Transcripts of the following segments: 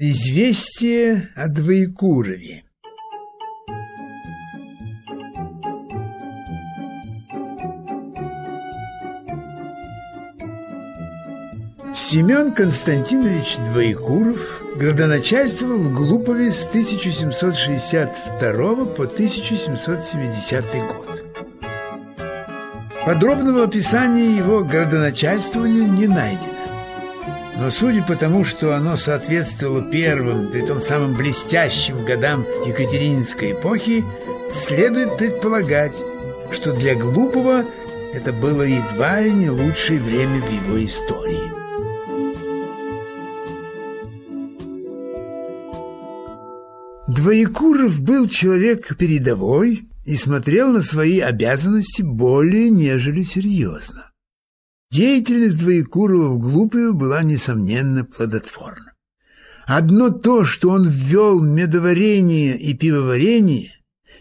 Известие о Двоекурове Семен Константинович Двоекуров градоначальствовал в Глупове с 1762 по 1770 год. Подробного описания его градоначальствования не найдено. Но судя по тому, что оно соответствовало первым, при том самым блестящим годам Екатерининской эпохи, следует предполагать, что для Глупого это было едва ли не лучшее время в его истории. Двоекуров был человек передовой и смотрел на свои обязанности более нежели серьезно. Деятельность Двоекурова в Глупове была, несомненно, плодотворна. Одно то, что он ввел медоварение и пивоварение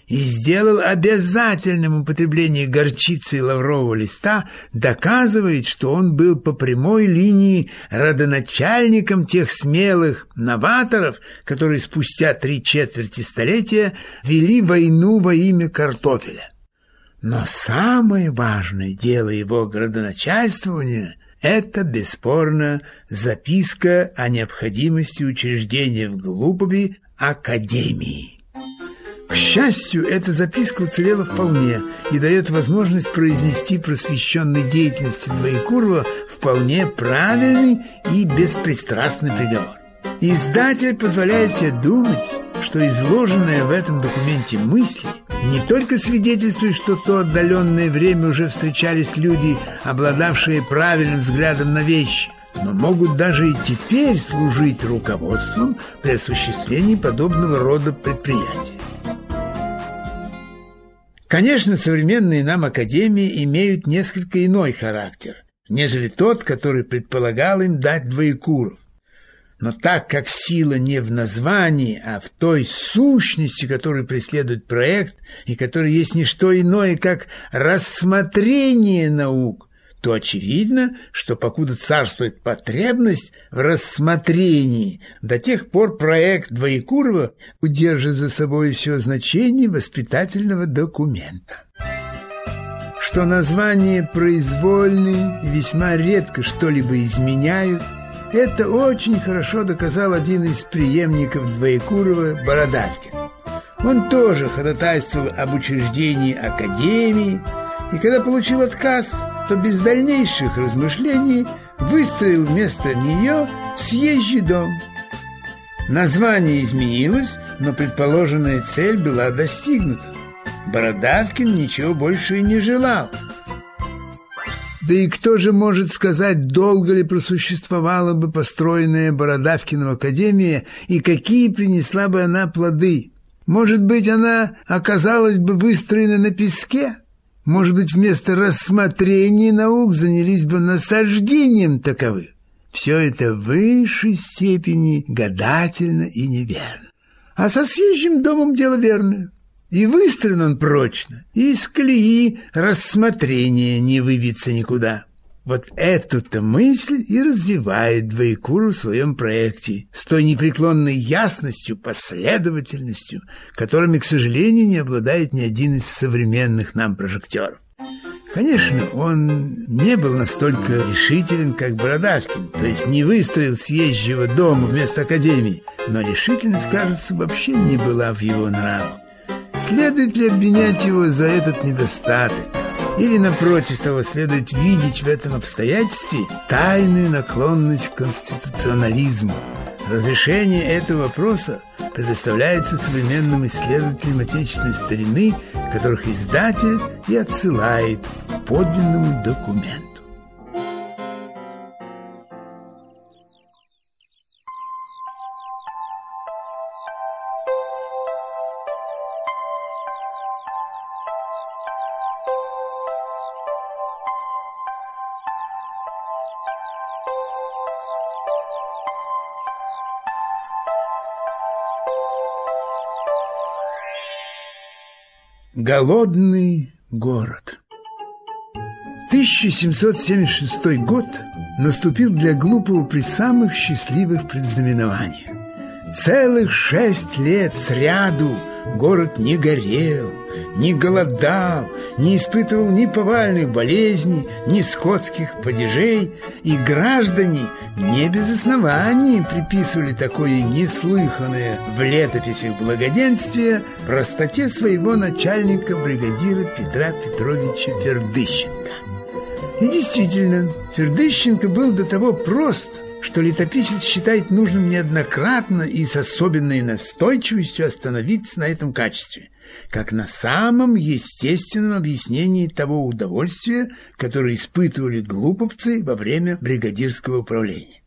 и сделал обязательным употребление горчицы и лаврового листа, доказывает, что он был по прямой линии родоначальником тех смелых новаторов, которые спустя три четверти столетия вели войну во имя картофеля. Но самое важное дело его градоначальствования – это, бесспорно, записка о необходимости учреждения в Глупове Академии. К счастью, эта записка уцелела вполне и дает возможность произнести просвещенной деятельности Двоекурова вполне правильный и беспристрастный приговор. Издатель позволяет себе думать, что изложенные в этом документе мысли не только свидетельствуют, что в то отдаленное время уже встречались люди, обладавшие правильным взглядом на вещи, но могут даже и теперь служить руководством при осуществлении подобного рода предприятий. Конечно, современные нам академии имеют несколько иной характер, нежели тот, который предполагал им дать Двоекуров. Но так как сила не в названии, а в той сущности, которую преследует проект, и которая есть не что иное, как рассмотрение наук, то очевидно, что покуда царствует потребность в рассмотрении, до тех пор проект Двоекурова удержит за собой все значение воспитательного документа. Что названия произвольные и весьма редко что-либо изменяют – это очень хорошо доказал один из преемников Двоекурова Бородавкин. Он тоже ходатайствовал об учреждении академии, и когда получил отказ, то без дальнейших размышлений выстроил вместо нее съезжий дом. Название изменилось, но предположенная цель была достигнута. Бородавкин ничего больше и не желал – да и кто же может сказать, долго ли просуществовала бы построенная Бородавкиным академия и какие принесла бы она плоды? Может быть, она оказалась бы выстроена на песке? Может быть, вместо рассмотрения наук занялись бы насаждением таковых? Все это в высшей степени гадательно и неверно. А со съезжим домом дело верное. И выстроен он прочно, и из колеи рассмотрения не выбиться никуда. Вот эту-то мысль и развивает Двоекуру в своем проекте с той непреклонной ясностью, последовательностью, которыми, к сожалению, не обладает ни один из современных нам прожекторов. Конечно, он не был настолько решителен, как Бородавкин, то есть не выстроил съезжего дома вместо академии, но решительность, кажется, вообще не была в его нравах. Следует ли обвинять его за этот недостаток? Или, напротив того, следует видеть в этом обстоятельстве тайную наклонность к конституционализму? Разрешение этого вопроса предоставляется современным исследователям отечественной старины, которых издатель и отсылает подлинному документу. Голодный город 1776 год наступил для Глупого при самых счастливых предзнаменованиях. Целых шесть лет сряду город не горел, не голодал, не испытывал ни повальных болезней, ни скотских падежей, и граждане не без оснований приписывали такое неслыханное в летописях благоденствие простоте своего начальника-бригадира Петра Петровича Фердыщенко. И действительно, Фердыщенко был до того прост – что летописец считает нужным неоднократно и с особенной настойчивостью остановиться на этом качестве, как на самом естественном объяснении того удовольствия, которое испытывали глуповцы во время бригадирского управления.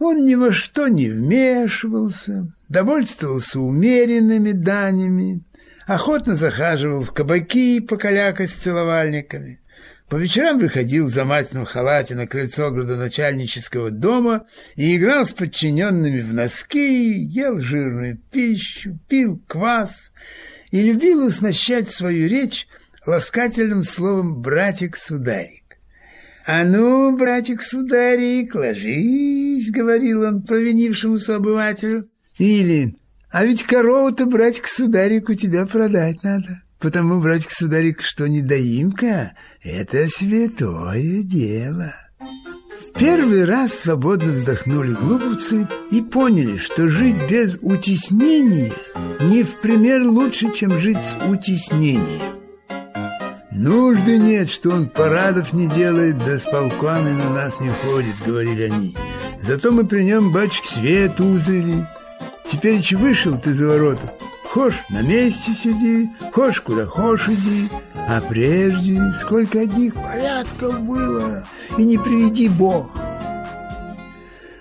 Он ни во что не вмешивался, довольствовался умеренными данями, охотно захаживал в кабаки покалякать с целовальниками, по вечерам выходил в замательном халате на крыльцо градоначальнического дома и играл с подчиненными в носки, ел жирную пищу, пил квас и любил уснащать свою речь ласкательным словом «братик-сударик». «А ну, братик-сударик, ложись», — говорил он провинившемуся обывателю. Или «А ведь корову-то, братик-сударик, у тебя продать надо». Потому, братик-сударик, что недоимка — это святое дело. В первый раз свободно вздохнули глуповцы и поняли, что жить без утеснения не в пример лучше, чем жить с утеснением. «Нужды нет, что он парадов не делает, да с полками на нас не ходит», — говорили они. «Зато мы при нем, бачек, свет узрели. Теперь еще вышел ты за ворота, Хошь на месте сиди, хошь куда хошь иди. А прежде сколько одних порядков было, и не приведи Бог.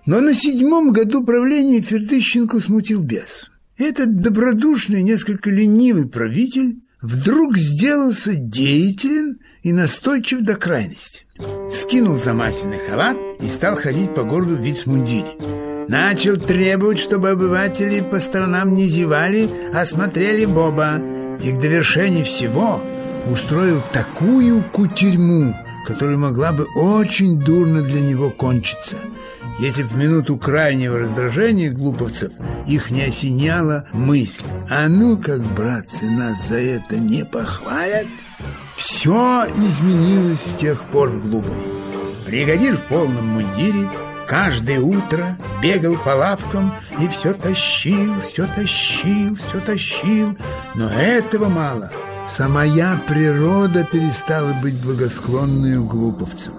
Но на седьмом году правления Фердыщенко смутил бес. Этот добродушный, несколько ленивый правитель вдруг сделался деятелен и настойчив до крайности. Скинул замасленный халат и стал ходить по городу в вицмундире начал требовать, чтобы обыватели по сторонам не зевали, а смотрели Боба. И к довершению всего устроил такую кутерьму, которая могла бы очень дурно для него кончиться, если в минуту крайнего раздражения глуповцев их не осеняла мысль «А ну как, братцы, нас за это не похвалят!» Все изменилось с тех пор в Глупове. Бригадир в полном мундире Каждое утро бегал по лавкам и все тащил, все тащил, все тащил. Но этого мало. Самая природа перестала быть благосклонной глуповцем.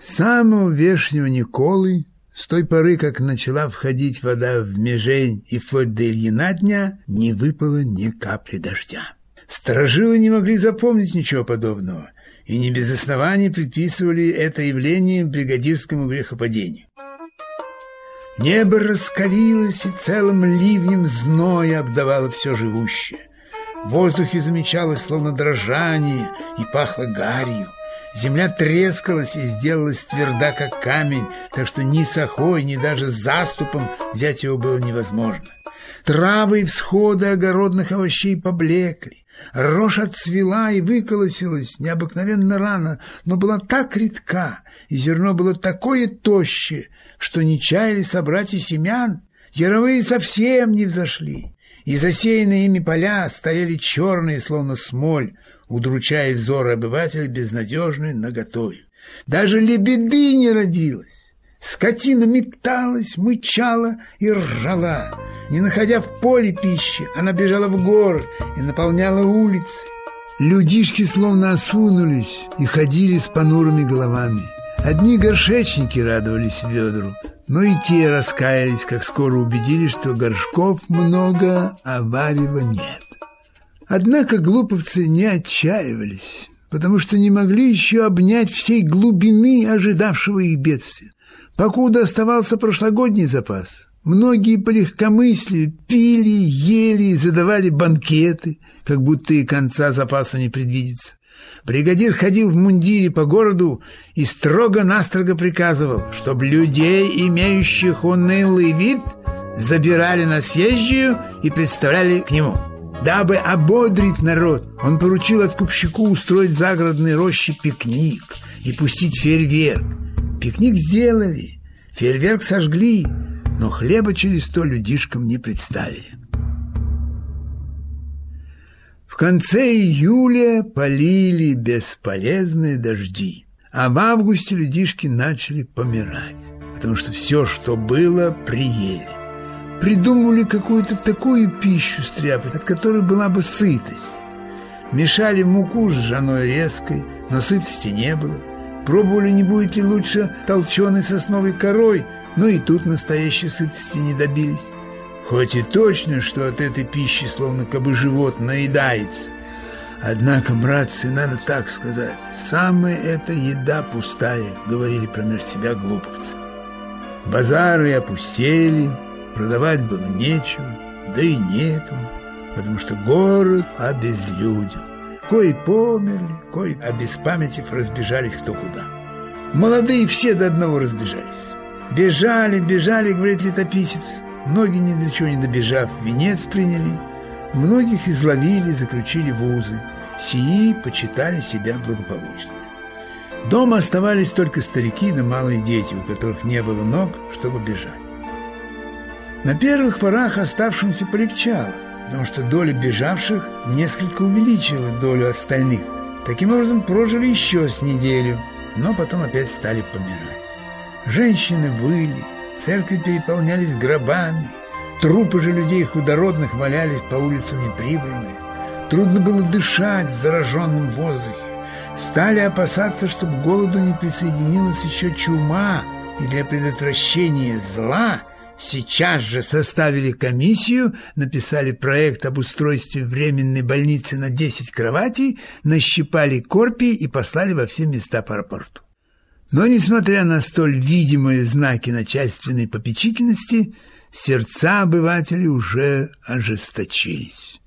Самого вешнего Николы, с той поры, как начала входить вода в межень и вплоть до Ильина дня, не выпало ни капли дождя. Сторожилы не могли запомнить ничего подобного, и не без оснований предписывали это явление бригадирскому грехопадению. Небо раскалилось и целым ливнем зноя обдавало все живущее. В воздухе замечалось словно дрожание и пахло гарью. Земля трескалась и сделалась тверда, как камень, так что ни с охой, ни даже заступом взять его было невозможно. Травы и всходы огородных овощей поблекли. Рожь отцвела и выколосилась необыкновенно рано, но была так редка, и зерно было такое тощее, что не чаяли собрать и семян. Яровые совсем не взошли, и засеянные ими поля стояли черные, словно смоль, удручая взоры обывателя безнадежной наготою. Даже лебеды не родилось. Скотина металась, мычала и ржала. Не находя в поле пищи, она бежала в город и наполняла улицы. Людишки словно осунулись и ходили с понурыми головами. Одни горшечники радовались ведру, но и те раскаялись, как скоро убедились, что горшков много, а варева нет. Однако глуповцы не отчаивались, потому что не могли еще обнять всей глубины ожидавшего их бедствия. Покуда оставался прошлогодний запас, многие по легкомыслию пили, ели, задавали банкеты, как будто и конца запаса не предвидится. Бригадир ходил в мундире по городу и строго-настрого приказывал, чтобы людей, имеющих унылый вид, забирали на съезжию и представляли к нему. Дабы ободрить народ, он поручил откупщику устроить загородной роще пикник и пустить фейерверк. Пикник сделали, фейерверк сожгли, но хлеба через то людишкам не представили. В конце июля полили бесполезные дожди, а в августе людишки начали помирать, потому что все, что было, приели. Придумывали какую-то такую пищу стряпать, от которой была бы сытость. Мешали муку с жжаной резкой, но сытости не было. Пробовали, не будет ли лучше толченой сосновой корой, но и тут настоящей сытости не добились. Хоть и точно, что от этой пищи словно как бы живот наедается. Однако, братцы, надо так сказать, самая эта еда пустая, говорили промеж себя глуповцы. Базары опустели, продавать было нечего, да и некому, потому что город обезлюдил. Кои померли, кои, обеспамятив, разбежались кто куда. Молодые все до одного разбежались. Бежали, бежали, говорит летописец. Многие ни до чего не добежав, венец приняли. Многих изловили, заключили в узы. Сии почитали себя благополучными. Дома оставались только старики да малые дети, у которых не было ног, чтобы бежать. На первых порах оставшимся полегчало – потому что доля бежавших несколько увеличила долю остальных. Таким образом, прожили еще с неделю, но потом опять стали помирать. Женщины выли, церкви переполнялись гробами, трупы же людей худородных валялись по улицам неприбранные. Трудно было дышать в зараженном воздухе. Стали опасаться, чтобы к голоду не присоединилась еще чума, и для предотвращения зла – Сейчас же составили комиссию, написали проект об устройстве временной больницы на 10 кроватей, нащипали корпи и послали во все места по аэропорту. Но, несмотря на столь видимые знаки начальственной попечительности, сердца обывателей уже ожесточились.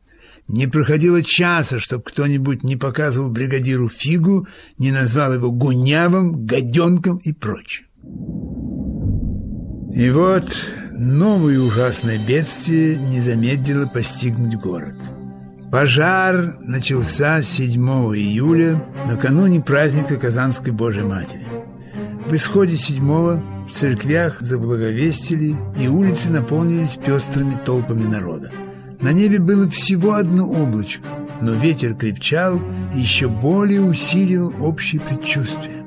Не проходило часа, чтобы кто-нибудь не показывал бригадиру фигу, не назвал его гунявым, гаденком и прочим. И вот новое ужасное бедствие не замедлило постигнуть город. Пожар начался 7 июля, накануне праздника Казанской Божьей Матери. В исходе 7 в церквях заблаговестили, и улицы наполнились пестрыми толпами народа. На небе было всего одно облачко, но ветер крепчал и еще более усилил общее предчувствие.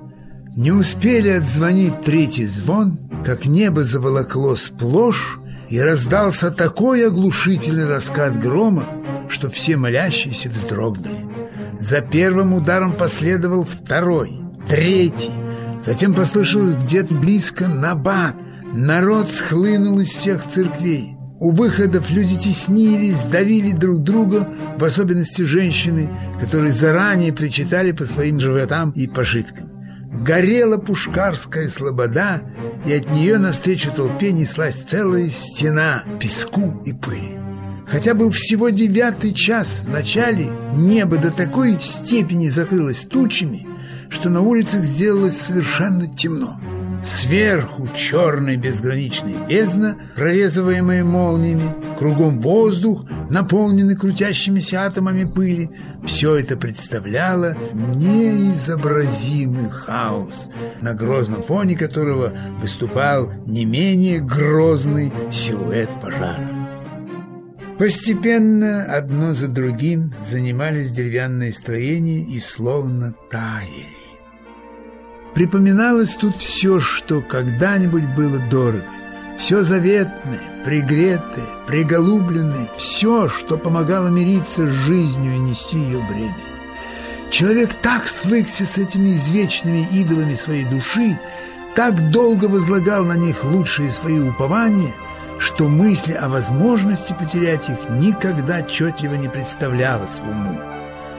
Не успели отзвонить третий звон, как небо заволокло сплошь, и раздался такой оглушительный раскат грома, что все молящиеся вздрогнули. За первым ударом последовал второй, третий. Затем послышалось где-то близко набат. Народ схлынул из всех церквей. У выходов люди теснились, давили друг друга, в особенности женщины, которые заранее причитали по своим животам и пожиткам. Горела Пушкарская слобода, и от нее навстречу толпе неслась целая стена песку и пыли. Хотя был всего девятый час в начале, небо до такой степени закрылось тучами, что на улицах сделалось совершенно темно. Сверху черная безграничная бездна, прорезываемая молниями, кругом воздух, наполненный крутящимися атомами пыли. Все это представляло неизобразимый хаос, на грозном фоне которого выступал не менее грозный силуэт пожара. Постепенно одно за другим занимались деревянные строения и словно таяли. Припоминалось тут все, что когда-нибудь было дорого. Все заветное, пригретое, приголубленное, все, что помогало мириться с жизнью и нести ее бремя. Человек так свыкся с этими извечными идолами своей души, так долго возлагал на них лучшие свои упования, что мысли о возможности потерять их никогда отчетливо не представлялось уму.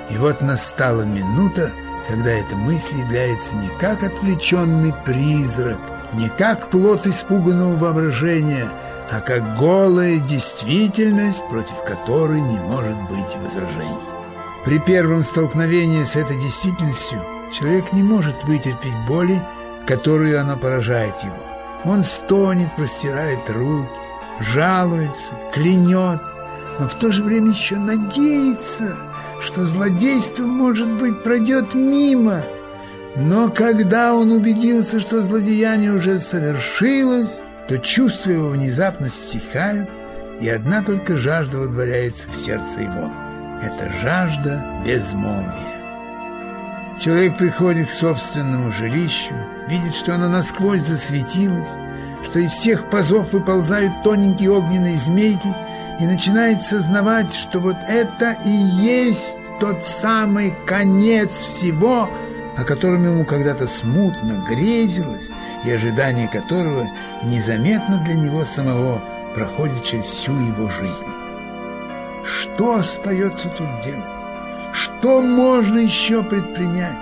И вот настала минута, когда эта мысль является не как отвлеченный призрак, не как плод испуганного воображения, а как голая действительность, против которой не может быть возражений. При первом столкновении с этой действительностью человек не может вытерпеть боли, которую она поражает его. Он стонет, простирает руки, жалуется, клянет, но в то же время еще надеется – что злодейство, может быть, пройдет мимо. Но когда он убедился, что злодеяние уже совершилось, то чувства его внезапно стихают, и одна только жажда водворяется в сердце его. Это жажда безмолвия. Человек приходит к собственному жилищу, видит, что оно насквозь засветилось, что из всех пазов выползают тоненькие огненные змейки, и начинает сознавать, что вот это и есть тот самый конец всего, о котором ему когда-то смутно грезилось, и ожидание которого незаметно для него самого проходит через всю его жизнь. Что остается тут делать? Что можно еще предпринять?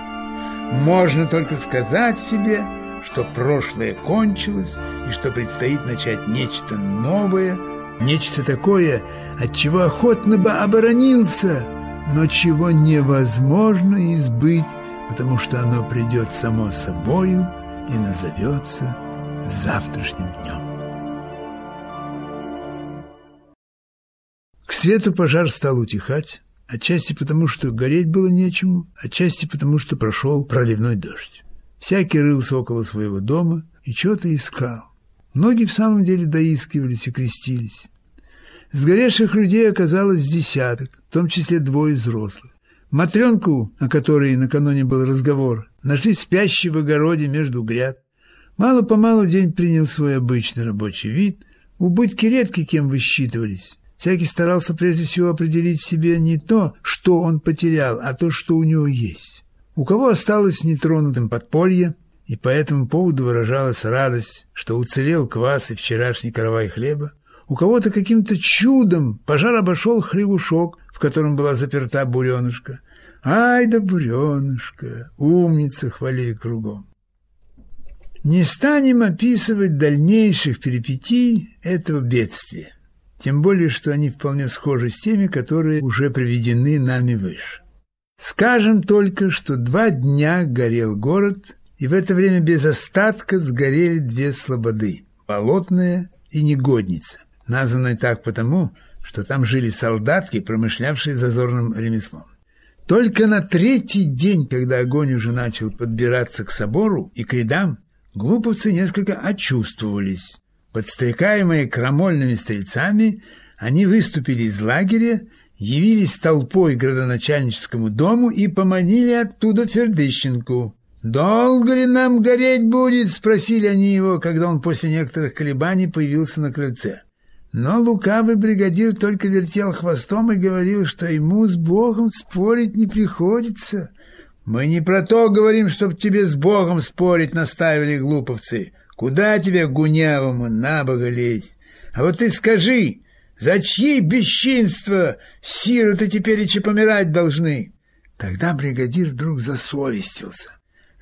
Можно только сказать себе, что прошлое кончилось и что предстоит начать нечто новое, нечто такое, от чего охотно бы оборонился, но чего невозможно избыть, потому что оно придет само собою и назовется завтрашним днем. К свету пожар стал утихать, отчасти потому, что гореть было нечему, отчасти потому, что прошел проливной дождь. Всякий рылся около своего дома и чего-то искал. Многие в самом деле доискивались и крестились. Сгоревших людей оказалось десяток, в том числе двое взрослых. Матренку, о которой накануне был разговор, нашли спящей в огороде между гряд. Мало-помалу день принял свой обычный рабочий вид. Убытки редко кем высчитывались. Всякий старался прежде всего определить себе не то, что он потерял, а то, что у него есть. У кого осталось нетронутым подполье, и по этому поводу выражалась радость, что уцелел квас и вчерашний каравай хлеба, у кого-то каким-то чудом пожар обошел хлевушок, в котором была заперта буренышка. «Ай да буренышка! Умница!» — хвалили кругом. Не станем описывать дальнейших перипетий этого бедствия. Тем более, что они вполне схожи с теми, которые уже приведены нами выше. Скажем только, что два дня горел город, и в это время без остатка сгорели две слободы – Болотная и Негодница, названные так потому, что там жили солдатки, промышлявшие зазорным ремеслом. Только на третий день, когда огонь уже начал подбираться к собору и к рядам, глуповцы несколько очувствовались. Подстрекаемые крамольными стрельцами, они выступили из лагеря, явились толпой к градоначальническому дому и поманили оттуда Фердыщенку. «Долго ли нам гореть будет?» — спросили они его, когда он после некоторых колебаний появился на крыльце. Но лукавый бригадир только вертел хвостом и говорил, что ему с Богом спорить не приходится. «Мы не про то говорим, чтоб тебе с Богом спорить», — наставили глуповцы. Куда тебе, гунявому, на бога лезь? А вот ты скажи, за чьи бесчинства сироты теперь и помирать должны? Тогда бригадир вдруг засовестился.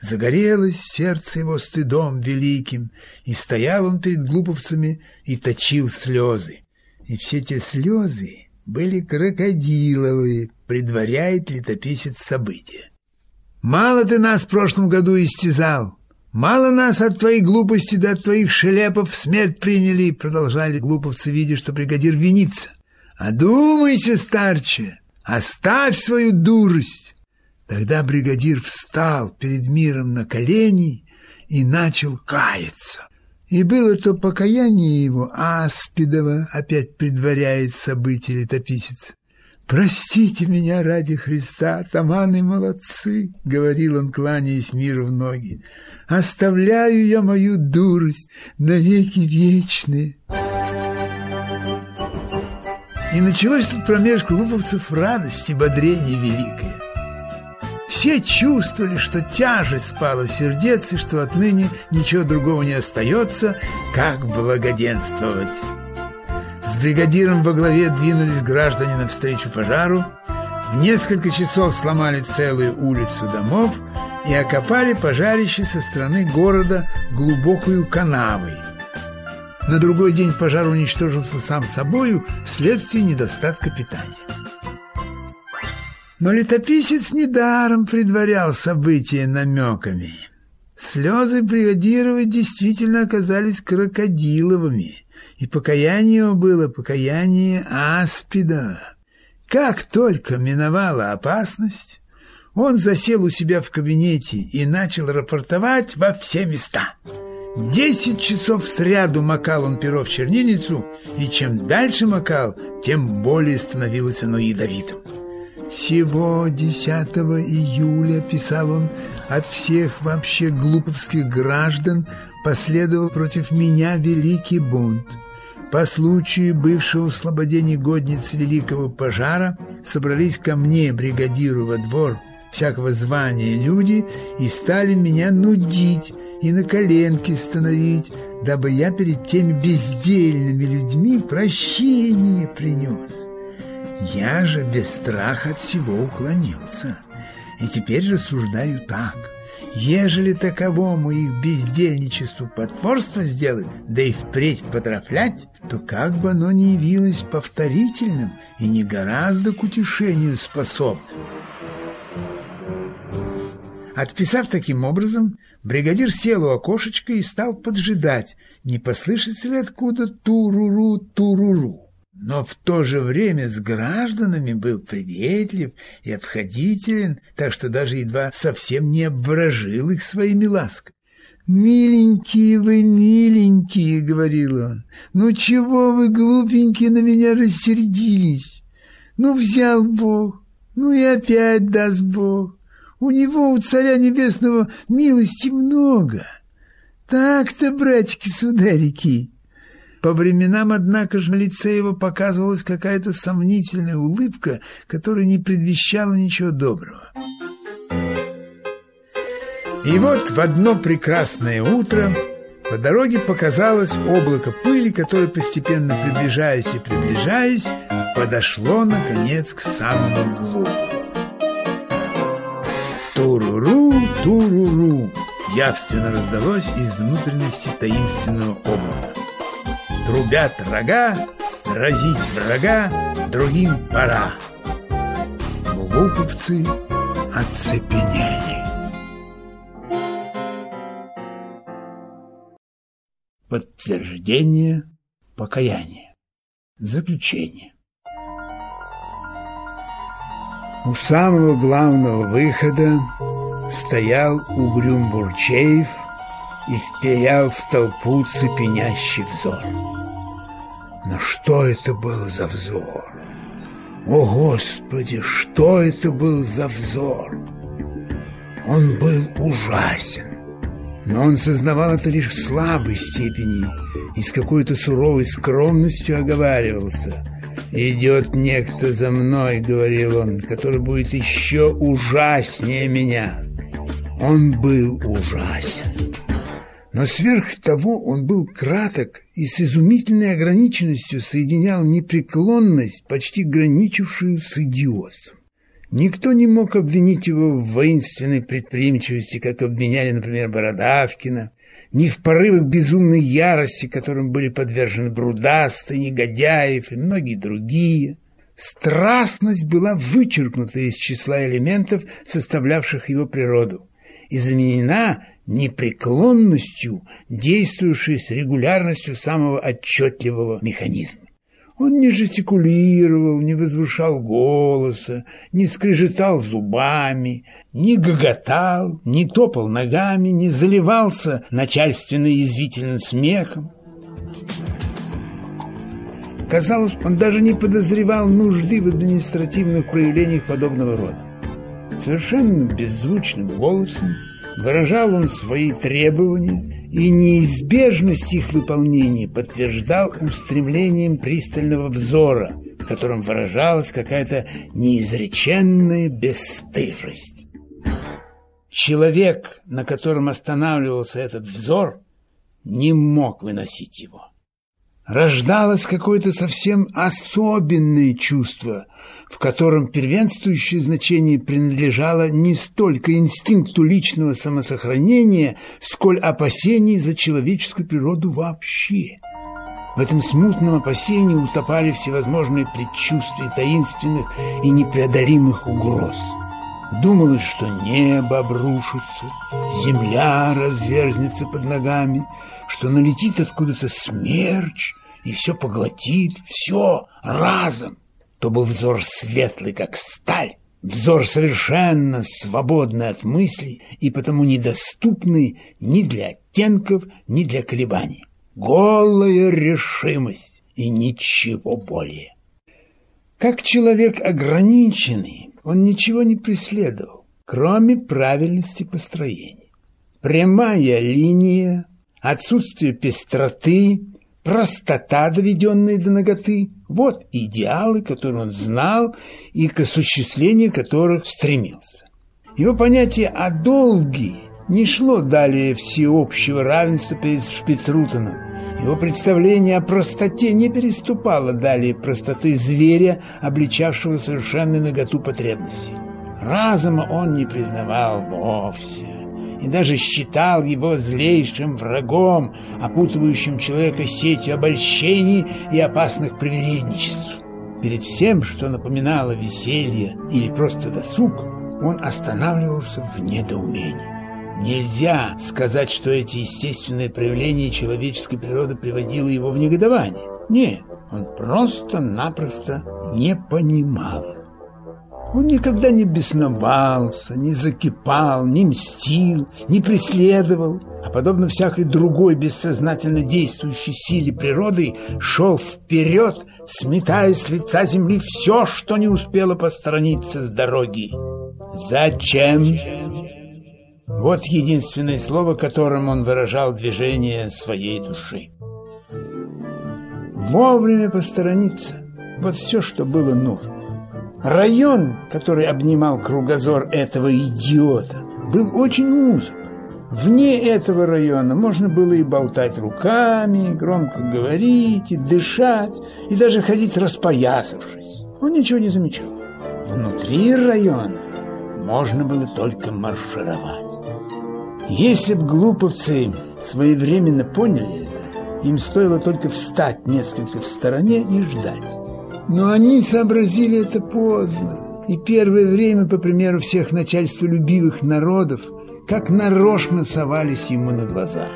Загорелось сердце его стыдом великим, и стоял он перед глуповцами и точил слезы. И все те слезы были крокодиловые, предваряет летописец события. «Мало ты нас в прошлом году истязал, «Мало нас от твоей глупости да от твоих шелепов смерть приняли», — продолжали глуповцы, видя, что бригадир винится. «Одумайся, старче, оставь свою дурость». Тогда бригадир встал перед миром на колени и начал каяться. И было то покаяние его аспидово, опять предваряет события летописец. «Простите меня ради Христа, атаманы молодцы!» — говорил он, кланяясь миру в ноги. «Оставляю я мою дурость навеки вечные!» И началось тут промеж клубовцев радость и бодрение великое. Все чувствовали, что тяжесть спала сердец, и что отныне ничего другого не остается, как благоденствовать. С бригадиром во главе двинулись граждане навстречу пожару, в несколько часов сломали целую улицу домов и окопали пожарище со стороны города глубокую канавой. На другой день пожар уничтожился сам собою вследствие недостатка питания. Но летописец недаром предварял события намеками. Слезы бригадирова действительно оказались крокодиловыми и покаяние его было покаяние аспида. Как только миновала опасность, он засел у себя в кабинете и начал рапортовать во все места. Десять часов сряду макал он перо в чернильницу, и чем дальше макал, тем более становилось оно ядовитым. «Сего 10 июля, — писал он, — от всех вообще глуповских граждан последовал против меня великий бунт. По случаю бывшего в слободе негодниц великого пожара собрались ко мне, бригадиру, во двор всякого звания люди и стали меня нудить и на коленки становить, дабы я перед теми бездельными людьми прощение принес. Я же без страха от всего уклонился, и теперь рассуждаю так – Ежели таковому их бездельничеству потворство сделать, да и впредь потрафлять, то как бы оно ни явилось повторительным и не гораздо к утешению способным. Отписав таким образом, бригадир сел у окошечка и стал поджидать, не послышится ли откуда туруру туруру но в то же время с гражданами был приветлив и обходителен, так что даже едва совсем не обворожил их своими ласками. «Миленькие вы, миленькие!» — говорил он. «Ну чего вы, глупенькие, на меня рассердились? Ну взял Бог, ну и опять даст Бог. У него, у Царя Небесного, милости много. Так-то, братики-сударики!» По временам, однако же, на лице его показывалась какая-то сомнительная улыбка, которая не предвещала ничего доброго. И вот в одно прекрасное утро по дороге показалось облако пыли, которое, постепенно приближаясь и приближаясь, подошло, наконец, к самому углу. Туруру, туруру, явственно раздалось из внутренности таинственного облака. Трубят рога, разить врага другим пора. Глуповцы оцепенели. Подтверждение покаяния. Заключение. У самого главного выхода стоял угрюм Бурчеев и вперял в толпу цепенящий взор. Но что это был за взор? О, Господи, что это был за взор? Он был ужасен, но он сознавал это лишь в слабой степени и с какой-то суровой скромностью оговаривался. «Идет некто за мной», — говорил он, — «который будет еще ужаснее меня». Он был ужасен. Но сверх того он был краток и с изумительной ограниченностью соединял непреклонность, почти граничившую с идиотством. Никто не мог обвинить его в воинственной предприимчивости, как обвиняли, например, Бородавкина, ни в порывах безумной ярости, которым были подвержены Брудастый, Негодяев и многие другие. Страстность была вычеркнута из числа элементов, составлявших его природу, и заменена непреклонностью, действующей с регулярностью самого отчетливого механизма. Он не жестикулировал, не возвышал голоса, не скрежетал зубами, не гоготал, не топал ногами, не заливался начальственно-язвительным смехом. Казалось, он даже не подозревал нужды в административных проявлениях подобного рода. Совершенно беззвучным голосом Выражал он свои требования, и неизбежность их выполнения подтверждал устремлением пристального взора, в котором выражалась какая-то неизреченная бесстыжесть. Человек, на котором останавливался этот взор, не мог выносить его. Рождалось какое-то совсем особенное чувство, в котором первенствующее значение принадлежало не столько инстинкту личного самосохранения, сколь опасений за человеческую природу вообще. В этом смутном опасении утопали всевозможные предчувствия таинственных и непреодолимых угроз. Думалось, что небо обрушится, земля разверзнется под ногами, что налетит откуда-то смерч и все поглотит, все разом то был взор светлый, как сталь, Взор совершенно свободный от мыслей и потому недоступный ни для оттенков, ни для колебаний. Голая решимость и ничего более. Как человек ограниченный, он ничего не преследовал, кроме правильности построения. Прямая линия, отсутствие пестроты, простота, доведенная до ноготы – вот идеалы, которые он знал и к осуществлению которых стремился. Его понятие о долге не шло далее всеобщего равенства перед Шпицрутеном. Его представление о простоте не переступало далее простоты зверя, обличавшего совершенную наготу потребностей. Разума он не признавал вовсе и даже считал его злейшим врагом, опутывающим человека сетью обольщений и опасных привередничеств. Перед всем, что напоминало веселье или просто досуг, он останавливался в недоумении. Нельзя сказать, что эти естественные проявления человеческой природы приводило его в негодование. Нет, он просто-напросто не понимал их. Он никогда не бесновался, не закипал, не мстил, не преследовал, а, подобно всякой другой бессознательно действующей силе природы, шел вперед, сметая с лица земли все, что не успело посторониться с дороги. Зачем? Вот единственное слово, которым он выражал движение своей души. Вовремя посторониться – вот все, что было нужно. Район, который обнимал кругозор этого идиота, был очень узок. Вне этого района можно было и болтать руками, и громко говорить, и дышать, и даже ходить распоясавшись. Он ничего не замечал. Внутри района можно было только маршировать. Если б глуповцы своевременно поняли это, им стоило только встать несколько в стороне и ждать. Но они сообразили это поздно, и первое время, по примеру всех начальстволюбивых народов, как нарочно совались ему на глаза.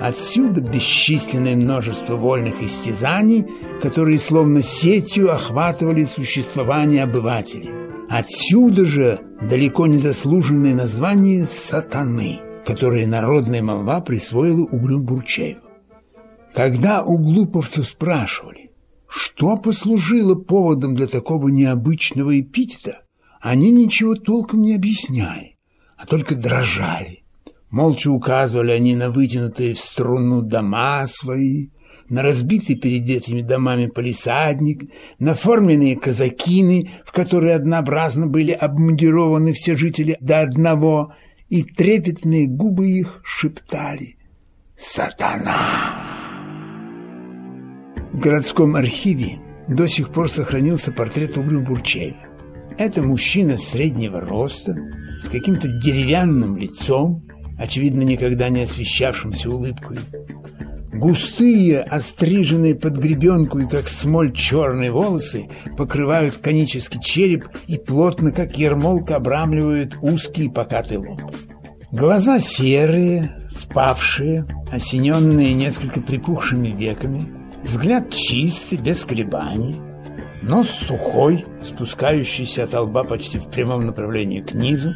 Отсюда бесчисленное множество вольных истязаний, которые словно сетью охватывали существование обывателей. Отсюда же далеко не заслуженное название «сатаны», которое народная молва присвоила Угрюм Бурчаеву. Когда у глуповцев спрашивали, что послужило поводом для такого необычного эпитета, они ничего толком не объясняли, а только дрожали. Молча указывали они на вытянутые в струну дома свои, на разбитый перед этими домами полисадник, на форменные казакины, в которые однообразно были обмундированы все жители до одного, и трепетные губы их шептали «Сатана!». Городском архиве до сих пор сохранился портрет Угрюм Бурчаева. Это мужчина среднего роста, с каким-то деревянным лицом, очевидно, никогда не освещавшимся улыбкой. Густые, остриженные под гребенку и как смоль черные волосы покрывают конический череп и плотно, как ермолка, обрамливают узкий покатый лоб. Глаза серые, впавшие, осененные несколько припухшими веками – Взгляд чистый, без колебаний, нос сухой, спускающийся от лба почти в прямом направлении к низу,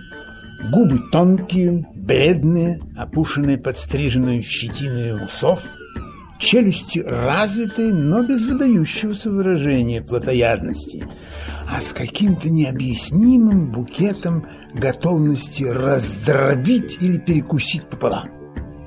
губы тонкие, бледные, опушенные подстриженную щетиной усов, челюсти развитые, но без выдающегося выражения плотоядности, а с каким-то необъяснимым букетом готовности раздробить или перекусить пополам.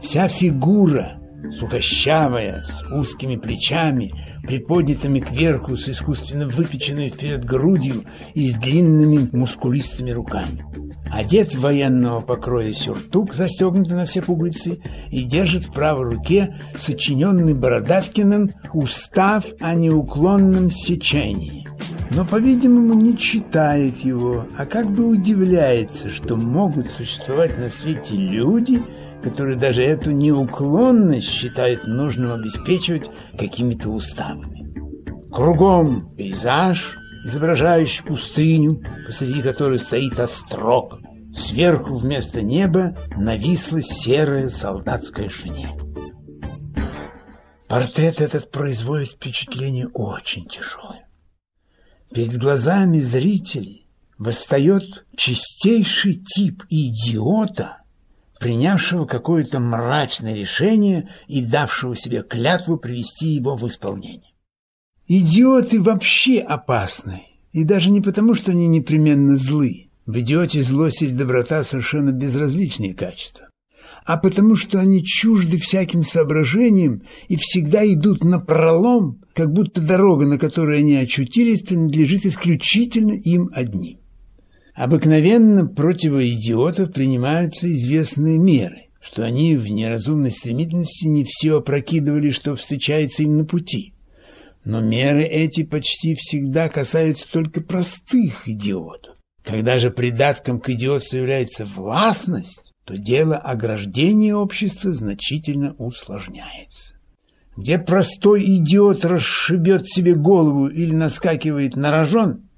Вся фигура сухощавая, с узкими плечами, приподнятыми кверху, с искусственно выпеченной вперед грудью и с длинными мускулистыми руками. Одет в военного покроя сюртук, застегнутый на все пуговицы, и держит в правой руке сочиненный Бородавкиным устав о неуклонном сечении. Но, по-видимому, не читает его, а как бы удивляется, что могут существовать на свете люди – которые даже эту неуклонность считают нужным обеспечивать какими-то уставами. Кругом пейзаж, изображающий пустыню, посреди которой стоит острог. Сверху вместо неба нависла серая солдатская шинель. Портрет этот производит впечатление очень тяжелое. Перед глазами зрителей восстает чистейший тип идиота, принявшего какое-то мрачное решение и давшего себе клятву привести его в исполнение. Идиоты вообще опасны, и даже не потому, что они непременно злы. В идиоте злость или доброта совершенно безразличные качества а потому что они чужды всяким соображениям и всегда идут на пролом, как будто дорога, на которой они очутились, принадлежит исключительно им одним. Обыкновенно противоидиотов принимаются известные меры, что они в неразумной стремительности не все опрокидывали, что встречается им на пути. Но меры эти почти всегда касаются только простых идиотов. Когда же придатком к идиотству является властность, то дело ограждения общества значительно усложняется. Где простой идиот расшибет себе голову или наскакивает на рожон,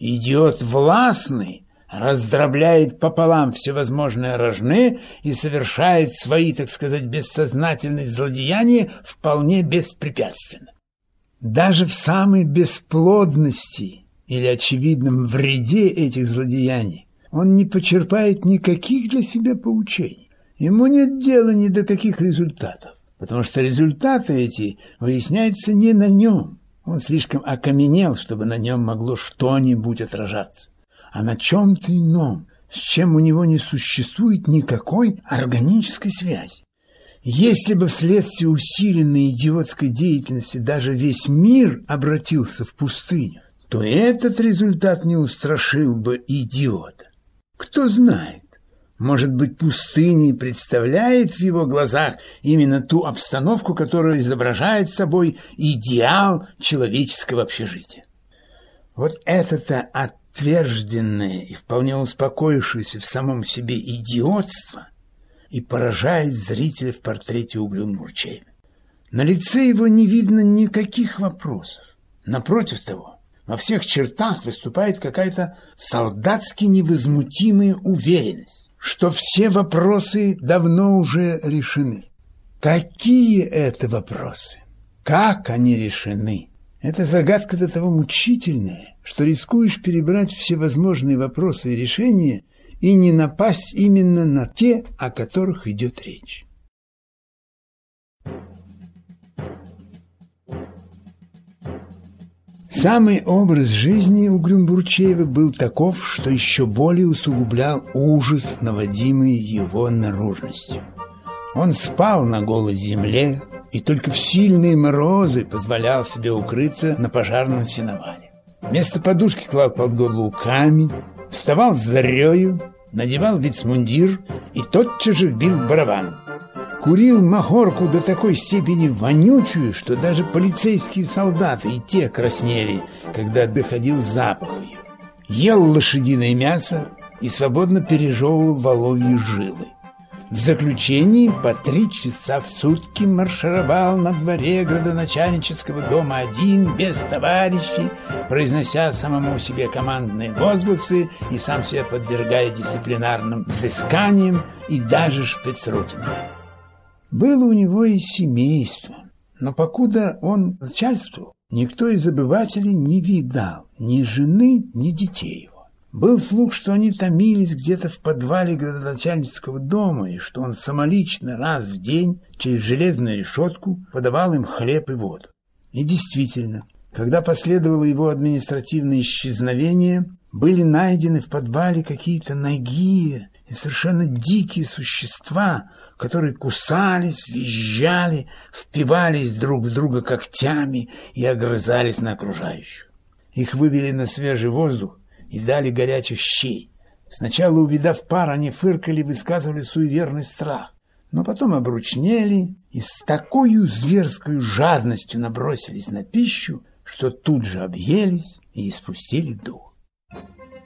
идиот властный раздробляет пополам всевозможные рожны и совершает свои, так сказать, бессознательные злодеяния вполне беспрепятственно. Даже в самой бесплодности или очевидном вреде этих злодеяний он не почерпает никаких для себя поучений. Ему нет дела ни до каких результатов, потому что результаты эти выясняются не на нем. Он слишком окаменел, чтобы на нем могло что-нибудь отражаться, а на чем-то ином, с чем у него не существует никакой органической связи. Если бы вследствие усиленной идиотской деятельности даже весь мир обратился в пустыню, то этот результат не устрашил бы идиота. Кто знает, может быть, пустыней представляет в его глазах именно ту обстановку, которая изображает собой идеал человеческого общежития. Вот это-то отвержденное и вполне успокоившееся в самом себе идиотство и поражает зрителя в портрете Угрюм Мурчеева. На лице его не видно никаких вопросов. Напротив того, во всех чертах выступает какая-то солдатски невозмутимая уверенность, что все вопросы давно уже решены. Какие это вопросы? Как они решены? Это загадка до того мучительная, что рискуешь перебрать всевозможные вопросы и решения и не напасть именно на те, о которых идет речь. Самый образ жизни у Грюмбурчеева был таков, что еще более усугублял ужас, наводимый его наружностью. Он спал на голой земле и только в сильные морозы позволял себе укрыться на пожарном сеновале. Вместо подушки клал под голову камень, вставал с зарею, надевал вицмундир и тотчас же бил барабан курил махорку до такой степени вонючую, что даже полицейские солдаты и те краснели, когда доходил запах ее. Ел лошадиное мясо и свободно пережевывал вологие жилы. В заключении по три часа в сутки маршировал на дворе градоначальнического дома один, без товарищей, произнося самому себе командные возгласы и сам себя подвергая дисциплинарным взысканиям и даже шпицрутинам. Было у него и семейство, но покуда он начальствовал, никто из обывателей не видал ни жены, ни детей его. Был слух, что они томились где-то в подвале градоначальнического дома, и что он самолично раз в день через железную решетку подавал им хлеб и воду. И действительно, когда последовало его административное исчезновение, были найдены в подвале какие-то ноги и совершенно дикие существа, которые кусались, визжали, впивались друг в друга когтями и огрызались на окружающих. Их вывели на свежий воздух и дали горячих щей. Сначала, увидав пар, они фыркали и высказывали суеверный страх, но потом обручнели и с такой зверской жадностью набросились на пищу, что тут же объелись и испустили дух.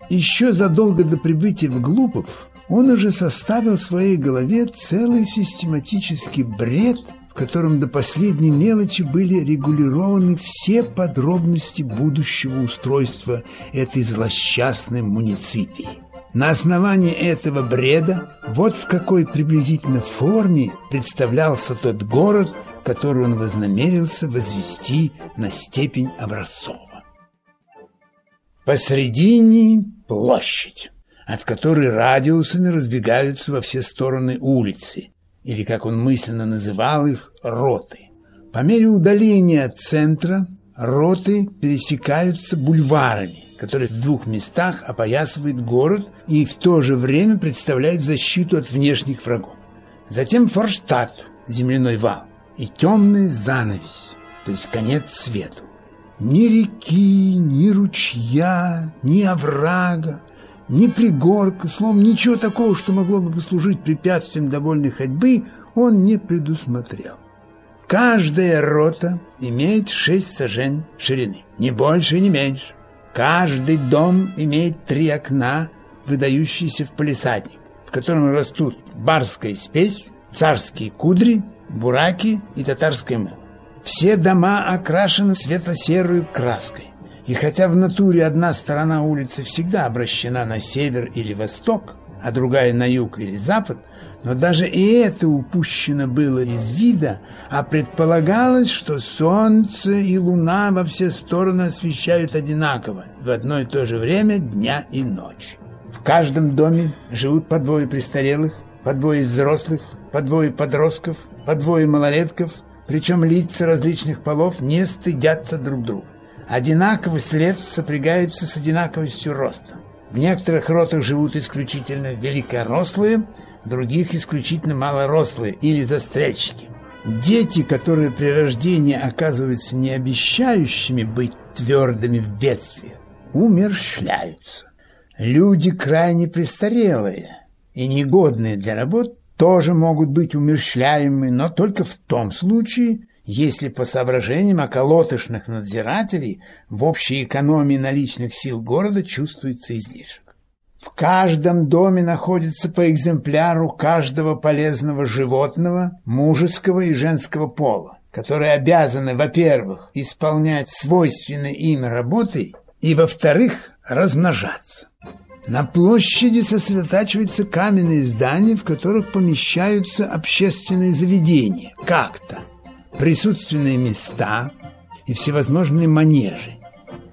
Еще задолго до прибытия в Глупов он уже составил в своей голове целый систематический бред, в котором до последней мелочи были регулированы все подробности будущего устройства этой злосчастной муниципии. На основании этого бреда вот в какой приблизительно форме представлялся тот город, который он вознамерился возвести на степень образцова. Посредине площадь, от которой радиусами разбегаются во все стороны улицы, или, как он мысленно называл их, роты. По мере удаления от центра роты пересекаются бульварами, которые в двух местах опоясывают город и в то же время представляют защиту от внешних врагов. Затем форштадт, земляной вал, и темный занавес, то есть конец свету. Ни реки, ни ручья, ни оврага, ни пригорка, словом, ничего такого, что могло бы послужить препятствием довольной ходьбы, он не предусмотрел. Каждая рота имеет шесть сажен ширины, ни больше, ни меньше. Каждый дом имеет три окна, выдающиеся в палисадник, в котором растут барская спесь, царские кудри, бураки и татарское мыло. Все дома окрашены светло-серой краской. И хотя в натуре одна сторона улицы всегда обращена на север или восток, а другая на юг или запад, но даже и это упущено было из вида, а предполагалось, что солнце и луна во все стороны освещают одинаково, в одно и то же время дня и ночь. В каждом доме живут по двое престарелых, по двое взрослых, по двое подростков, по двое малолетков, причем лица различных полов не стыдятся друг друга. Одинаковость лет сопрягается с одинаковостью роста. В некоторых ротах живут исключительно великорослые, в других исключительно малорослые или застрельщики. Дети, которые при рождении оказываются не обещающими быть твердыми в бедствии, умерщвляются. Люди крайне престарелые и негодные для работ тоже могут быть умерщвляемы, но только в том случае, если по соображениям околотошных надзирателей в общей экономии наличных сил города чувствуется излишек. В каждом доме находится по экземпляру каждого полезного животного мужеского и женского пола, которые обязаны, во-первых, исполнять свойственные им работы, и, во-вторых, размножаться. На площади сосредотачиваются каменные здания, в которых помещаются общественные заведения, как-то, присутственные места и всевозможные манежи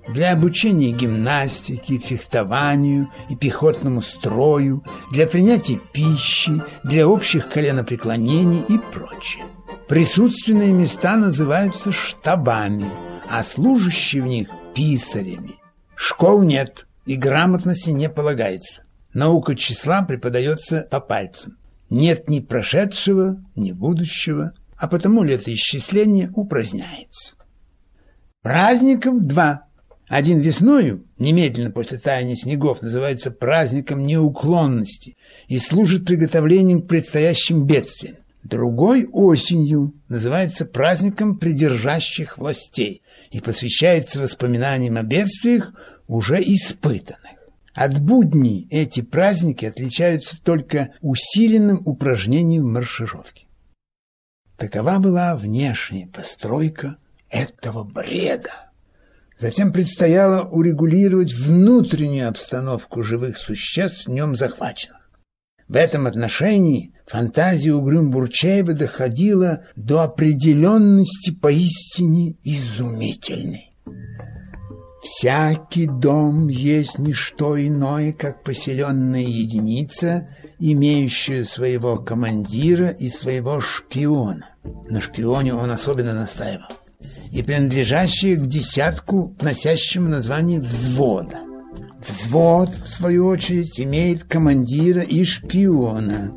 для обучения гимнастике, фехтованию и пехотному строю, для принятия пищи, для общих коленопреклонений и прочее. Присутственные места называются штабами, а служащие в них – писарями. Школ нет – и грамотности не полагается. Наука числа преподается по пальцам. Нет ни прошедшего, ни будущего, а потому летоисчисление упраздняется. Праздников два. Один весною, немедленно после таяния снегов, называется праздником неуклонности и служит приготовлением к предстоящим бедствиям. Другой осенью называется праздником придержащих властей и посвящается воспоминаниям о бедствиях, уже испытанных. От будней эти праздники отличаются только усиленным упражнением в маршировке. Такова была внешняя постройка этого бреда. Затем предстояло урегулировать внутреннюю обстановку живых существ в нем захваченных. В этом отношении фантазия Угрюм-Бурчаева доходила до определенности поистине изумительной. Всякий дом есть не что иное, как поселенная единица, имеющая своего командира и своего шпиона. На шпионе он особенно настаивал. И принадлежащая к десятку, носящему название взвода. Взвод, в свою очередь, имеет командира и шпиона.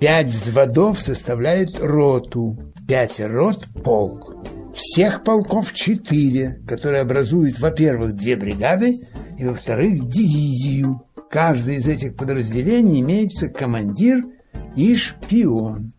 Пять взводов составляют роту, пять рот – полк. Всех полков четыре, которые образуют, во-первых, две бригады, и, во-вторых, дивизию. Каждый из этих подразделений имеется командир и шпион.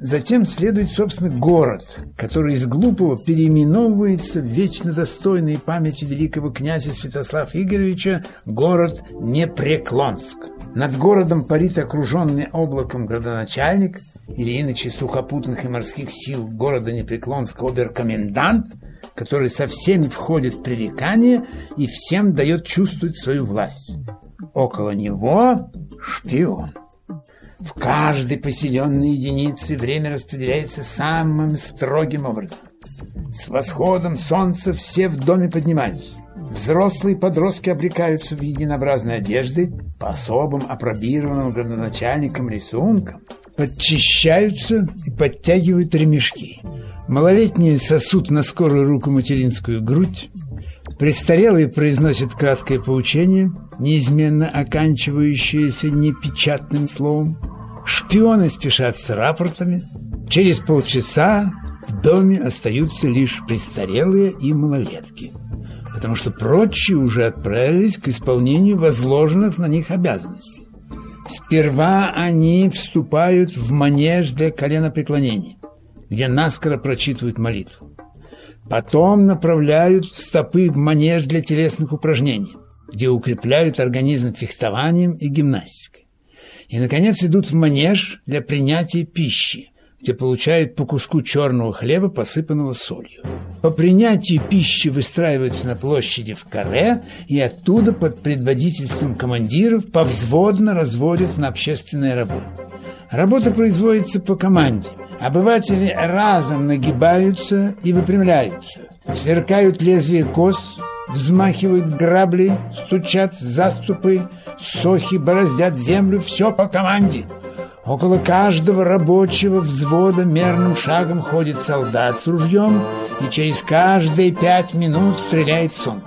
Затем следует, собственно, город, который из глупого переименовывается в вечно достойной памяти великого князя Святослава Игоревича город Непреклонск. Над городом парит окруженный облаком градоначальник или иначе сухопутных и морских сил города Непреклонск оберкомендант, который со всеми входит в пререкание и всем дает чувствовать свою власть. Около него шпион. В каждой поселенной единице время распределяется самым строгим образом. С восходом солнца все в доме поднимаются. Взрослые подростки облекаются в единообразные одежды по особым опробированным градоначальникам рисункам, подчищаются и подтягивают ремешки. Малолетние сосут на скорую руку материнскую грудь, престарелые произносят краткое поучение, неизменно оканчивающееся непечатным словом, шпионы спешат с рапортами, через полчаса в доме остаются лишь престарелые и малолетки – потому что прочие уже отправились к исполнению возложенных на них обязанностей. Сперва они вступают в манеж для коленопреклонения, где наскоро прочитывают молитву. Потом направляют стопы в манеж для телесных упражнений, где укрепляют организм фехтованием и гимнастикой. И, наконец, идут в манеж для принятия пищи, где получают по куску черного хлеба, посыпанного солью. По принятии пищи выстраиваются на площади в каре и оттуда под предводительством командиров повзводно разводят на общественные работы. Работа производится по команде. Обыватели разом нагибаются и выпрямляются, сверкают лезвия кос, взмахивают грабли, стучат заступы, сохи бороздят землю, все по команде – Около каждого рабочего взвода мерным шагом ходит солдат с ружьем и через каждые пять минут стреляет солнце.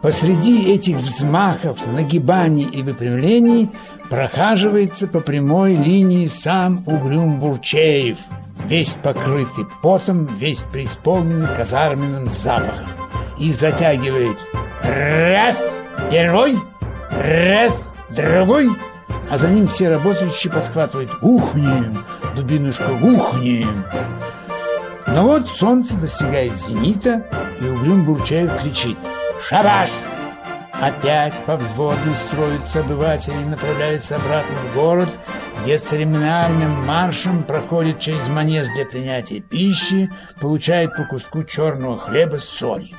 Посреди этих взмахов, нагибаний и выпрямлений прохаживается по прямой линии сам Угрюм Бурчеев, весь покрытый потом, весь преисполненный казарменным запахом, и затягивает «Раз, первый, раз, другой» а за ним все работающие подхватывают «Ухнем! Дубинушка, ухнем!» Но вот солнце достигает зенита, и Угрюм Бурчаев кричит «Шабаш!» Опять повзводно строятся обыватели и направляются обратно в город, где церемониальным маршем проходит через манеж для принятия пищи, получает по куску черного хлеба с солью.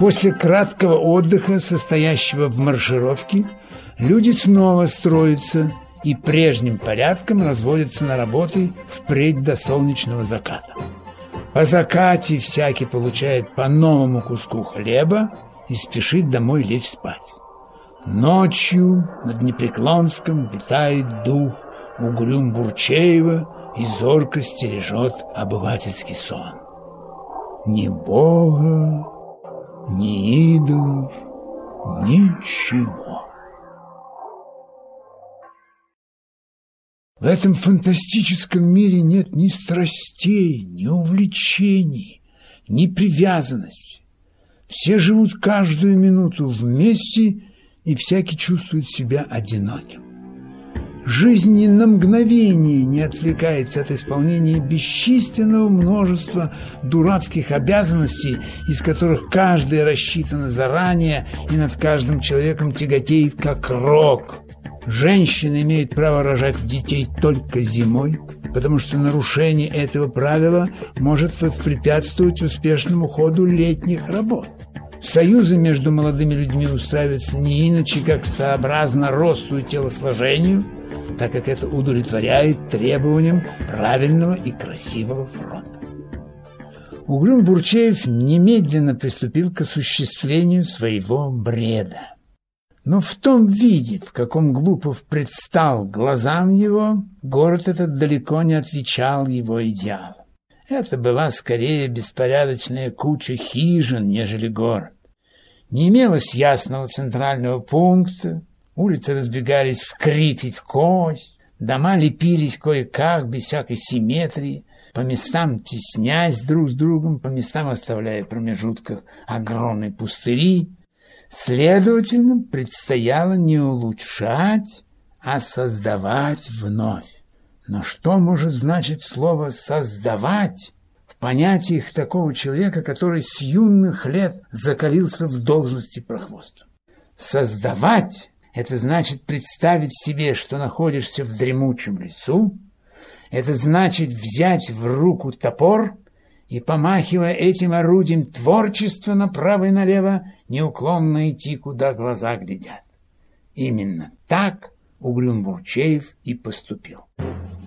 После краткого отдыха, состоящего в маршировке, люди снова строятся и прежним порядком разводятся на работы впредь до солнечного заката. По закате всякий получает по новому куску хлеба и спешит домой лечь спать. Ночью над Непреклонском витает дух угрюм Бурчеева и зорко стережет обывательский сон. Ни Бога, ни идолов, ничего. В этом фантастическом мире нет ни страстей, ни увлечений, ни привязанности. Все живут каждую минуту вместе, и всякий чувствует себя одиноким. Жизнь ни на мгновение не отвлекается от исполнения бесчисленного множества дурацких обязанностей, из которых каждая рассчитана заранее и над каждым человеком тяготеет как рок – Женщина имеет право рожать детей только зимой, потому что нарушение этого правила может воспрепятствовать успешному ходу летних работ. Союзы между молодыми людьми устраиваются не иначе, как сообразно росту и телосложению, так как это удовлетворяет требованиям правильного и красивого фронта. Угрюм Бурчеев немедленно приступил к осуществлению своего бреда. Но в том виде, в каком Глупов предстал глазам его, город этот далеко не отвечал его идеалам. Это была скорее беспорядочная куча хижин, нежели город. Не имелось ясного центрального пункта, улицы разбегались в кривь и в кость, дома лепились кое-как, без всякой симметрии, по местам теснясь друг с другом, по местам оставляя промежутках огромные пустыри, Следовательно, предстояло не улучшать, а создавать вновь. Но что может значить слово «создавать» в понятиях такого человека, который с юных лет закалился в должности прохвоста? Создавать – это значит представить себе, что находишься в дремучем лесу, это значит взять в руку топор – и, помахивая этим орудием творчества направо и налево, неуклонно идти, куда глаза глядят. Именно так Угрюм Бурчеев и поступил.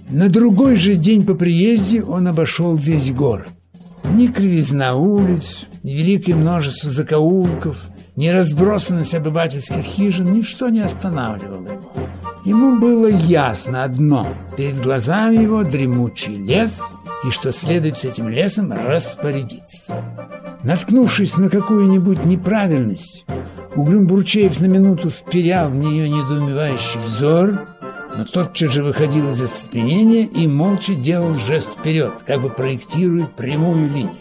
На другой же день по приезде он обошел весь город. Ни кривизна улиц, ни великое множество закоулков, ни разбросанность обывательских хижин, ничто не останавливало его. Ему было ясно одно – перед глазами его дремучий лес, и что следует с этим лесом распорядиться. Наткнувшись на какую-нибудь неправильность, Угрюм Бурчеев на минуту вперял в нее недоумевающий взор, но тотчас же выходил из оцепенения и молча делал жест вперед, как бы проектируя прямую линию.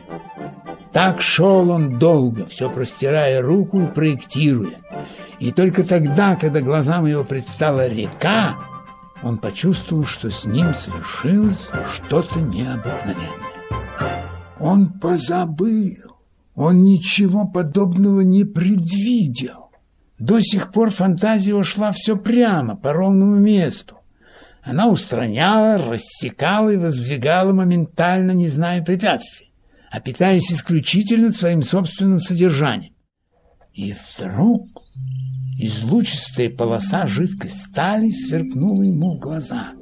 Так шел он долго, все простирая руку и проектируя. И только тогда, когда глазам его предстала река, он почувствовал, что с ним совершилось что-то необыкновенное. Он позабыл, он ничего подобного не предвидел. До сих пор фантазия ушла все прямо, по ровному месту. Она устраняла, рассекала и воздвигала моментально, не зная препятствий, а питаясь исключительно своим собственным содержанием. И вдруг излучистая полоса жидкой стали сверкнула ему в глаза.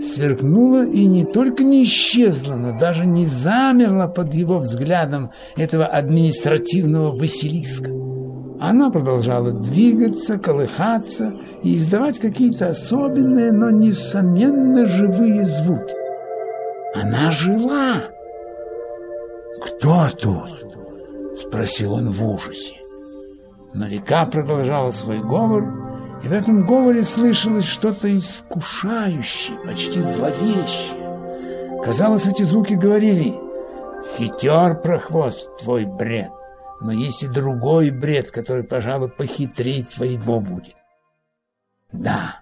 Сверкнула и не только не исчезла, но даже не замерла под его взглядом этого административного Василиска. Она продолжала двигаться, колыхаться и издавать какие-то особенные, но несомненно живые звуки. Она жила. «Кто тут?» — спросил он в ужасе. Но река продолжала свой говор, и в этом говоре слышалось что-то искушающее, почти зловещее. Казалось, эти звуки говорили «Хитер, прохвост, твой бред!» но есть и другой бред, который, пожалуй, похитрее твоего будет. Да,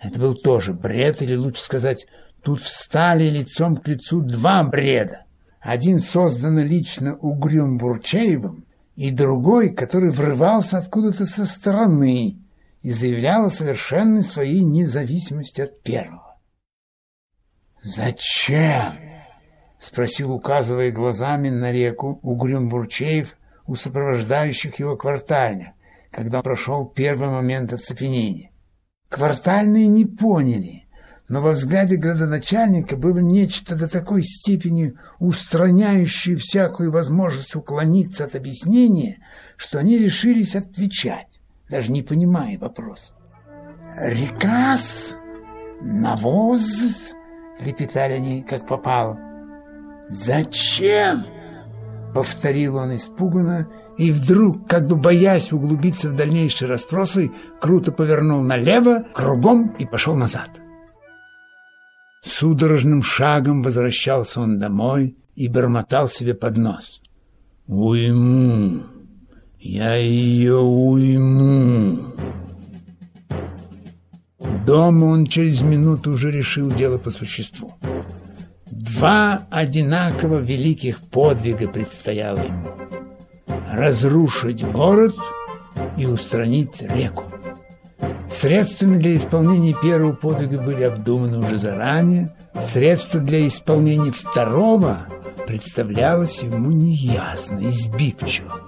это был тоже бред, или лучше сказать, тут встали лицом к лицу два бреда. Один создан лично Угрюм Бурчеевым, и другой, который врывался откуда-то со стороны и заявлял о совершенной своей независимости от первого. «Зачем?» — спросил, указывая глазами на реку Угрюм Бурчеев, у сопровождающих его квартальных, когда прошел первый момент оцепенения. Квартальные не поняли, но во взгляде градоначальника было нечто до такой степени устраняющее всякую возможность уклониться от объяснения, что они решились отвечать, даже не понимая вопроса. «Рекас? Навоз?» — лепетали они, как попало. «Зачем?» Повторил он испуганно и вдруг, как бы боясь углубиться в дальнейшие расспросы, круто повернул налево, кругом и пошел назад. Судорожным шагом возвращался он домой и бормотал себе под нос. «Уйму! Я ее уйму!» Дома он через минуту уже решил дело по существу. Два одинаково великих подвига предстояло ему – разрушить город и устранить реку. Средствами для исполнения первого подвига были обдуманы уже заранее, средства для исполнения второго представлялось ему неясно, избивчиво.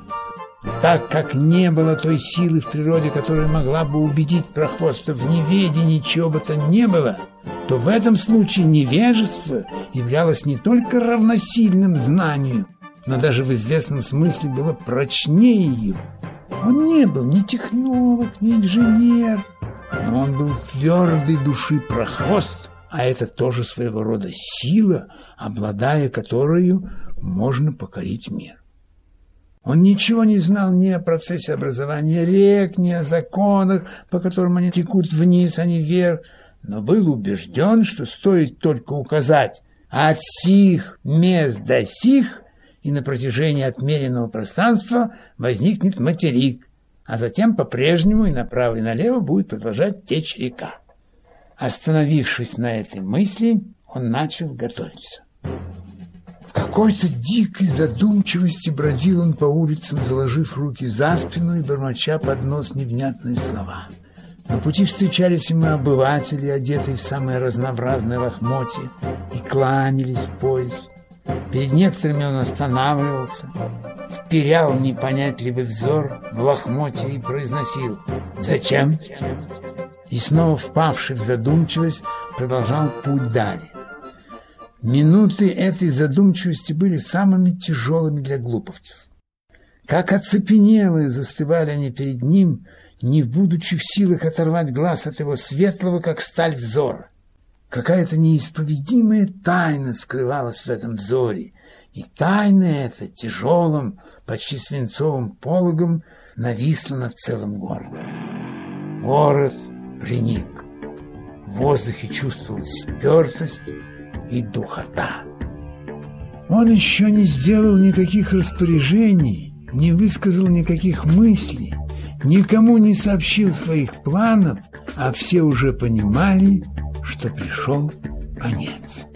Так как не было той силы в природе, которая могла бы убедить прохвоста в неведении чего бы то не было – то в этом случае невежество являлось не только равносильным знанию, но даже в известном смысле было прочнее его. Он не был ни технолог, ни инженер, но он был твердой души прохвост, а это тоже своего рода сила, обладая которую можно покорить мир. Он ничего не знал ни о процессе образования рек, ни о законах, по которым они текут вниз, а не вверх, но был убежден, что стоит только указать от сих мест до сих, и на протяжении отмеренного пространства возникнет материк, а затем по-прежнему и направо и налево будет продолжать течь река. Остановившись на этой мысли, он начал готовиться. В какой-то дикой задумчивости бродил он по улицам, заложив руки за спину и бормоча под нос невнятные слова – на пути встречались ему обыватели, одетые в самые разнообразные лохмотья, и кланялись в пояс. Перед некоторыми он останавливался, вперял непонятливый взор в лохмотье и произносил «Зачем?». И снова впавший в задумчивость продолжал путь далее. Минуты этой задумчивости были самыми тяжелыми для глуповцев. Как оцепенелые застывали они перед ним, не будучи в силах оторвать глаз от его светлого, как сталь взора. Какая-то неисповедимая тайна скрывалась в этом взоре, и тайна эта тяжелым, почти свинцовым пологом нависла над целым городом. Город приник. В воздухе чувствовалась спертость и духота. Он еще не сделал никаких распоряжений, не высказал никаких мыслей, никому не сообщил своих планов, а все уже понимали, что пришел конец.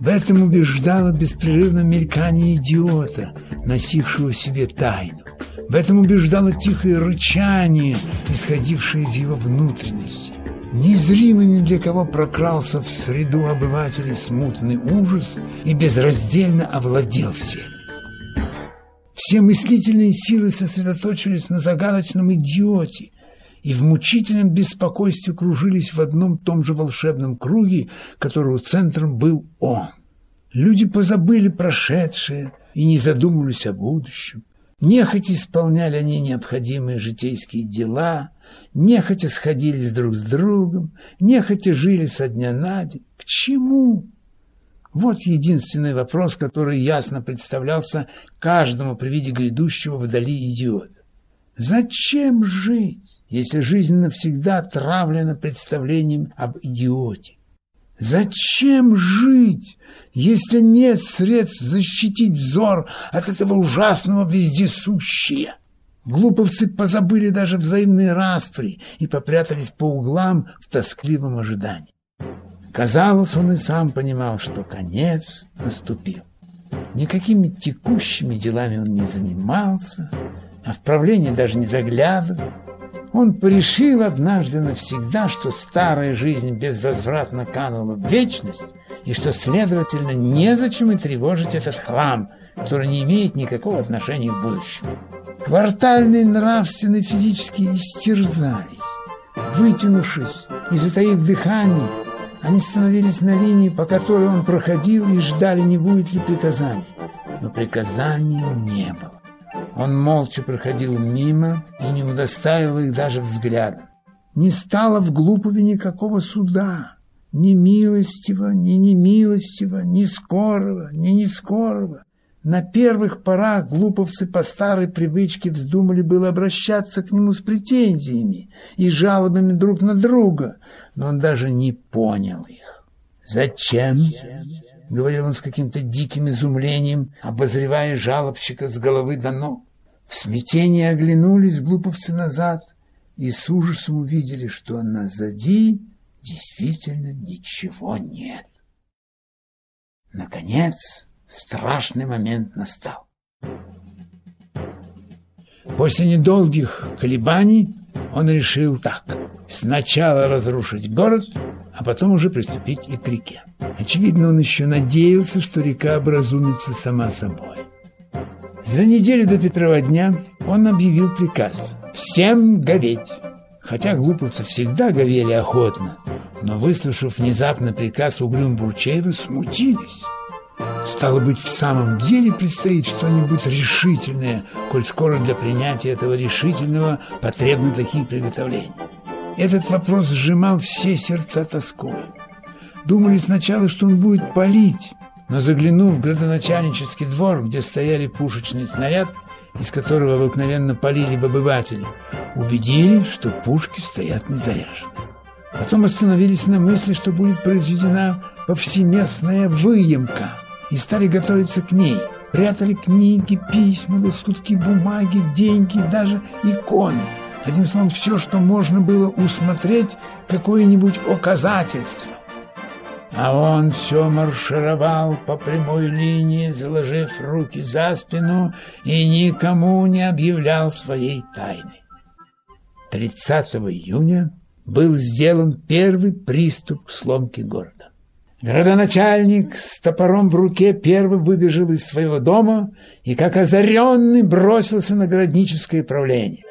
В этом убеждало беспрерывно мелькание идиота, носившего себе тайну. В этом убеждало тихое рычание, исходившее из его внутренности. Незримо ни для кого прокрался в среду обывателей смутный ужас и безраздельно овладел всем. Все мыслительные силы сосредоточились на загадочном идиоте и в мучительном беспокойстве кружились в одном том же волшебном круге, которого центром был он. Люди позабыли прошедшее и не задумывались о будущем. Нехотя исполняли они необходимые житейские дела, нехотя сходились друг с другом, нехотя жили со дня на день. К чему? Вот единственный вопрос, который ясно представлялся каждому при виде грядущего вдали идиота. Зачем жить, если жизнь навсегда отравлена представлением об идиоте? Зачем жить, если нет средств защитить взор от этого ужасного вездесущия? Глуповцы позабыли даже взаимные распри и попрятались по углам в тоскливом ожидании. Казалось, он и сам понимал, что конец наступил. Никакими текущими делами он не занимался, а в правление даже не заглядывал. Он порешил однажды навсегда, что старая жизнь безвозвратно канула в вечность, и что, следовательно, незачем и тревожить этот хлам, который не имеет никакого отношения к будущему. Квартальные нравственные физически истерзались. Вытянувшись и затаив дыхание, они становились на линии, по которой он проходил, и ждали, не будет ли приказаний. Но приказаний не было. Он молча проходил мимо и не удостаивал их даже взглядом. Не стало в Глупове никакого суда, ни милостивого, ни немилостивого, ни скорого, ни нескорого. На первых порах глуповцы по старой привычке вздумали было обращаться к нему с претензиями и жалобами друг на друга, но он даже не понял их. «Зачем?» — говорил он с каким-то диким изумлением, обозревая жалобщика с головы до ног. В смятении оглянулись глуповцы назад и с ужасом увидели, что назади действительно ничего нет. Наконец, страшный момент настал. После недолгих колебаний он решил так. Сначала разрушить город, а потом уже приступить и к реке. Очевидно, он еще надеялся, что река образумится сама собой. За неделю до Петрова дня он объявил приказ «Всем говеть!». Хотя глуповцы всегда говели охотно, но, выслушав внезапно приказ Угрюм Бурчеева, смутились. Стало быть, в самом деле предстоит что-нибудь решительное, коль скоро для принятия этого решительного потребны такие приготовления. Этот вопрос сжимал все сердца тоской. Думали сначала, что он будет палить, но заглянув в градоначальнический двор, где стояли пушечный снаряд, из которого обыкновенно полили бы обыватели, убедили, что пушки стоят незаряжены. Потом остановились на мысли, что будет произведена повсеместная выемка, и стали готовиться к ней. Прятали книги, письма, лоскутки бумаги, деньги, даже иконы. Одним словом, все, что можно было усмотреть, какое-нибудь указательство. А он все маршировал по прямой линии, заложив руки за спину и никому не объявлял своей тайны. 30 июня был сделан первый приступ к сломке города. Градоначальник с топором в руке первый выбежал из своего дома и, как озаренный, бросился на городническое правление.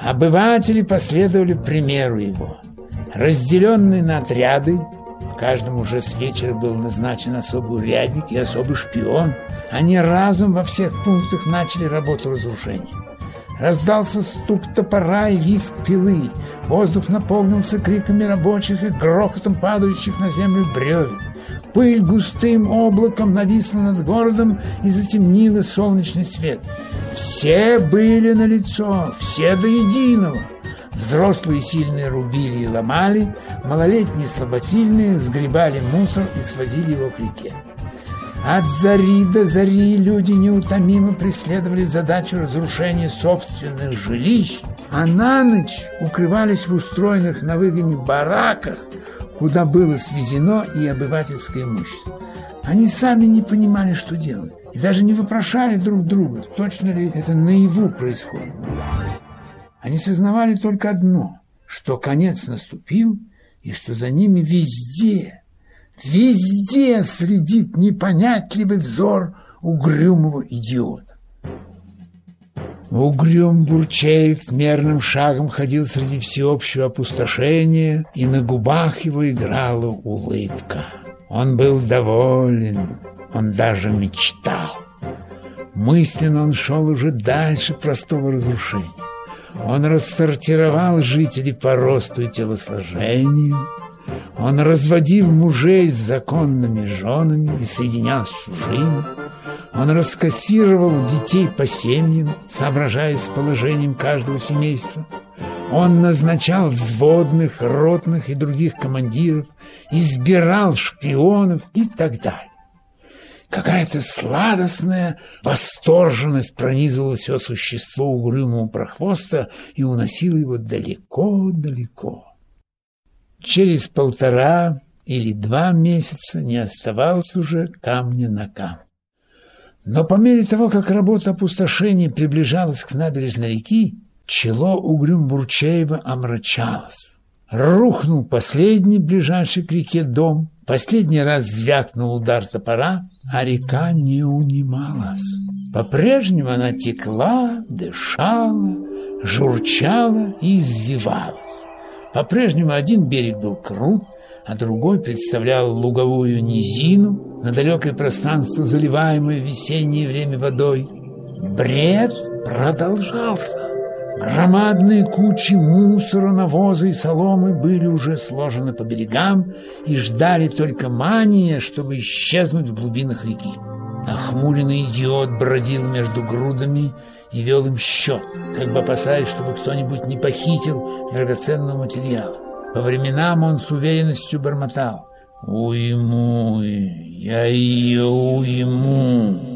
Обыватели последовали примеру его – разделенные на отряды, Каждому уже с вечера был назначен особый урядник и особый шпион. Они разом во всех пунктах начали работу разрушения. Раздался стук топора и визг пилы. Воздух наполнился криками рабочих и грохотом падающих на землю бревен. Пыль густым облаком нависла над городом и затемнила солнечный свет. Все были на лицо, все до единого. Взрослые сильные рубили и ломали, малолетние слаботильные сгребали мусор и свозили его к реке. От зари до зари люди неутомимо преследовали задачу разрушения собственных жилищ, а на ночь укрывались в устроенных на выгоне бараках, куда было свезено и обывательское имущество. Они сами не понимали, что делать, и даже не вопрошали друг друга, точно ли это наяву происходит. Они сознавали только одно, что конец наступил, и что за ними везде, везде следит непонятливый взор угрюмого идиота. Угрюм Бурчеев мерным шагом ходил среди всеобщего опустошения, и на губах его играла улыбка. Он был доволен, он даже мечтал. Мысленно он шел уже дальше простого разрушения. Он рассортировал жителей по росту и телосложению. Он разводил мужей с законными женами и соединял с чужими. Он раскассировал детей по семьям, соображая с положением каждого семейства. Он назначал взводных, ротных и других командиров, избирал шпионов и так далее. Какая-то сладостная восторженность пронизывала все существо угрюмого прохвоста и уносила его далеко-далеко. Через полтора или два месяца не оставалось уже камня на камне. Но по мере того, как работа опустошения приближалась к набережной реки, чело Угрюм-Бурчеева омрачалось. Рухнул последний ближайший к реке дом, последний раз звякнул удар топора, а река не унималась. По-прежнему она текла, дышала, журчала и извивалась. По-прежнему один берег был крут, а другой представлял луговую низину, на далекое пространство, заливаемое в весеннее время водой. Бред продолжался. Громадные кучи мусора, навоза и соломы были уже сложены по берегам и ждали только мания, чтобы исчезнуть в глубинах реки. Нахмуренный идиот бродил между грудами и вел им счет, как бы опасаясь, чтобы кто-нибудь не похитил драгоценного материала. По временам он с уверенностью бормотал «Уйму, я ее уйму».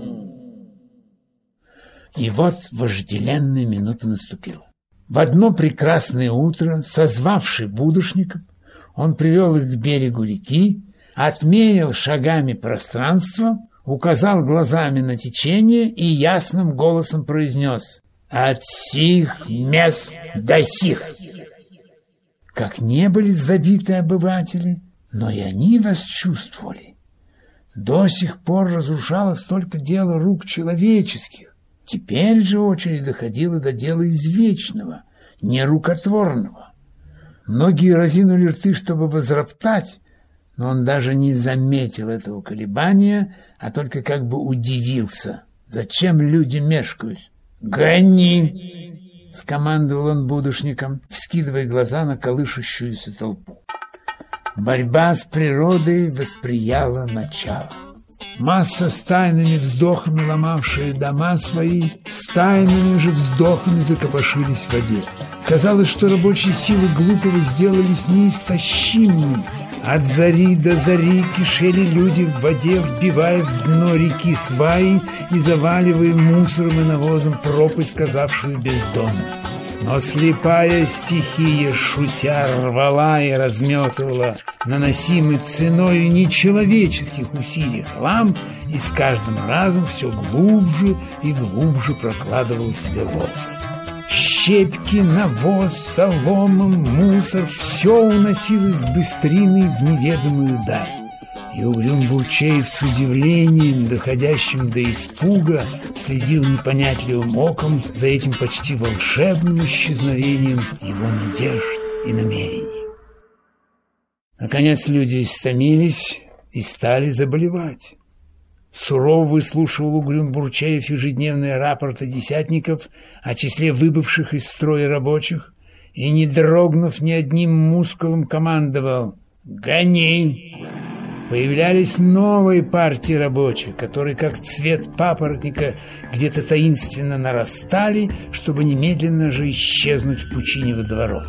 И вот вожделенная минута наступила. В одно прекрасное утро, созвавший будушников, он привел их к берегу реки, отмерил шагами пространство, указал глазами на течение и ясным голосом произнес «От сих мест до сих». Как не были забиты обыватели, но и они вас чувствовали. До сих пор разрушалось только дело рук человеческих, Теперь же очередь доходила до дела извечного, нерукотворного. Многие разинули рты, чтобы возроптать, но он даже не заметил этого колебания, а только как бы удивился. Зачем люди мешкают? «Гони!» — скомандовал он будушником, вскидывая глаза на колышущуюся толпу. Борьба с природой восприяла начало. Масса с тайными вздохами ломавшие дома свои, с тайными же вздохами закопошились в воде. Казалось, что рабочие силы глупого сделались неистощимыми. От зари до зари кишели люди в воде, вбивая в дно реки сваи и заваливая мусором и навозом пропасть, казавшую бездомной. Но слепая стихия, шутя, рвала и разметывала наносимый ценой нечеловеческих усилий хлам и с каждым разом все глубже и глубже прокладывал себе ложе. Щепки, навоз, солома, мусор — все уносилось быстриной в неведомую даль. И Угрюм Бурчеев с удивлением, доходящим до испуга, следил непонятливым оком за этим почти волшебным исчезновением его надежд и намерений. Наконец люди истомились и стали заболевать. Сурово выслушивал Угрюм Бурчаев ежедневные рапорты десятников о числе выбывших из строя рабочих и, не дрогнув ни одним мускулом, командовал «Гони!». Появлялись новые партии рабочих, которые, как цвет папоротника, где-то таинственно нарастали, чтобы немедленно же исчезнуть в пучине водоворот.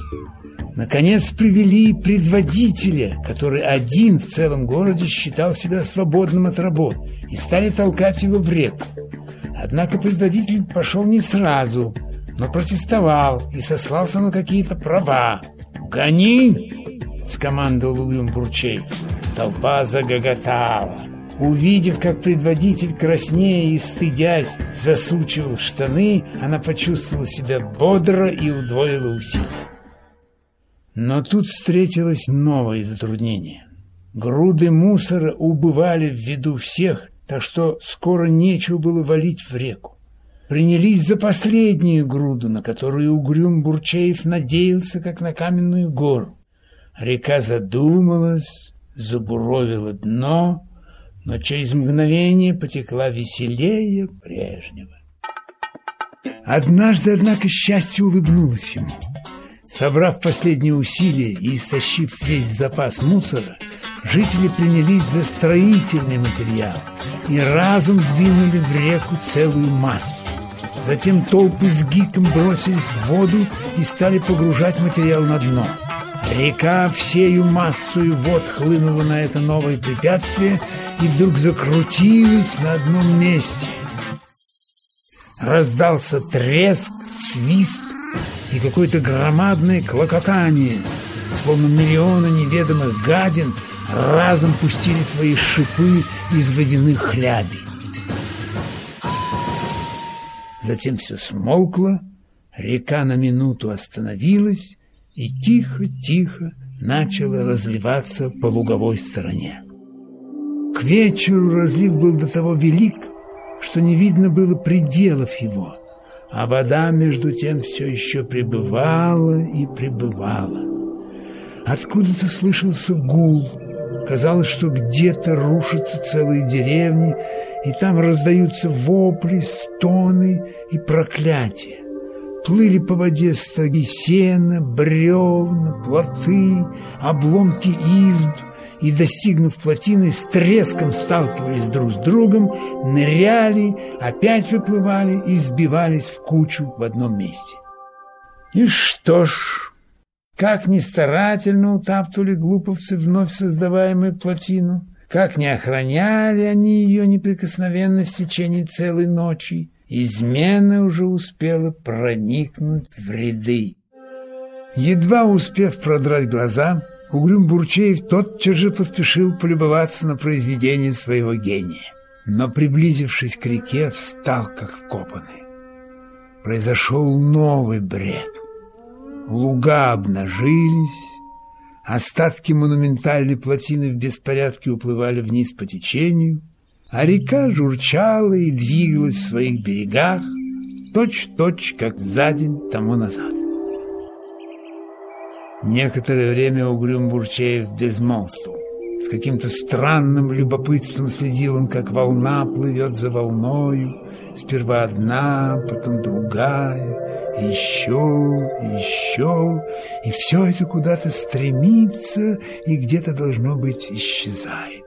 Наконец привели предводителя, который один в целом городе считал себя свободным от работ, и стали толкать его в реку. Однако предводитель пошел не сразу, но протестовал и сослался на какие-то права. «Гони!» — скомандовал Уильям Бурчеев. Толпа загоготала. Увидев, как предводитель, краснея и стыдясь, засучивал штаны, она почувствовала себя бодро и удвоила усилия. Но тут встретилось новое затруднение. Груды мусора убывали в виду всех, так что скоро нечего было валить в реку. Принялись за последнюю груду, на которую Угрюм Бурчеев надеялся, как на каменную гору. Река задумалась, забуровила дно, но через мгновение потекла веселее прежнего. Однажды, однако, счастье улыбнулось ему. Собрав последние усилия и истощив весь запас мусора, жители принялись за строительный материал и разом двинули в реку целую массу. Затем толпы с гиком бросились в воду и стали погружать материал на дно. Река всею массою вод хлынула на это новое препятствие и вдруг закрутилась на одном месте. Раздался треск, свист, и какое-то громадное клокотание, словно миллионы неведомых гадин разом пустили свои шипы из водяных хлябей. Затем все смолкло, река на минуту остановилась и тихо-тихо начала разливаться по луговой стороне. К вечеру разлив был до того велик, что не видно было пределов его — а вода между тем все еще пребывала и пребывала. Откуда-то слышался гул. Казалось, что где-то рушатся целые деревни, и там раздаются вопли, стоны и проклятия. Плыли по воде стоги сена, бревна, плоты, обломки изб — и, достигнув плотины, с треском сталкивались друг с другом, ныряли, опять выплывали и сбивались в кучу в одном месте. И что ж, как ни старательно утаптывали глуповцы вновь создаваемую плотину, как не охраняли они ее неприкосновенность в течение целой ночи, измена уже успела проникнуть в ряды. Едва успев продрать глаза, Угрюм Бурчеев тотчас же поспешил полюбоваться на произведение своего гения. Но, приблизившись к реке, встал как вкопанный. Произошел новый бред. Луга обнажились, остатки монументальной плотины в беспорядке уплывали вниз по течению, а река журчала и двигалась в своих берегах, точь-точь, как за день тому назад. Некоторое время Угрюм Бурчеев безмолвствовал. С каким-то странным любопытством следил он, как волна плывет за волною, сперва одна, потом другая, и еще, и еще, и все это куда-то стремится и где-то, должно быть, исчезает.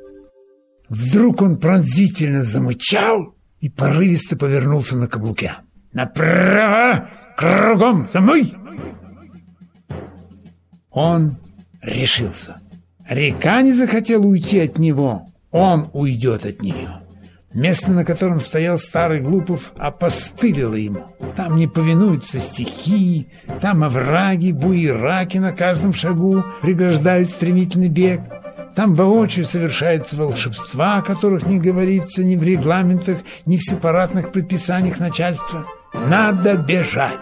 Вдруг он пронзительно замычал и порывисто повернулся на каблуке. «Направо! Кругом! За мной!» Он решился. Река не захотела уйти от него, он уйдет от нее. Место, на котором стоял старый Глупов, опостылило ему. Там не повинуются стихии, там овраги, буераки на каждом шагу преграждают стремительный бег. Там воочию совершаются волшебства, о которых не говорится ни в регламентах, ни в сепаратных предписаниях начальства. Надо бежать.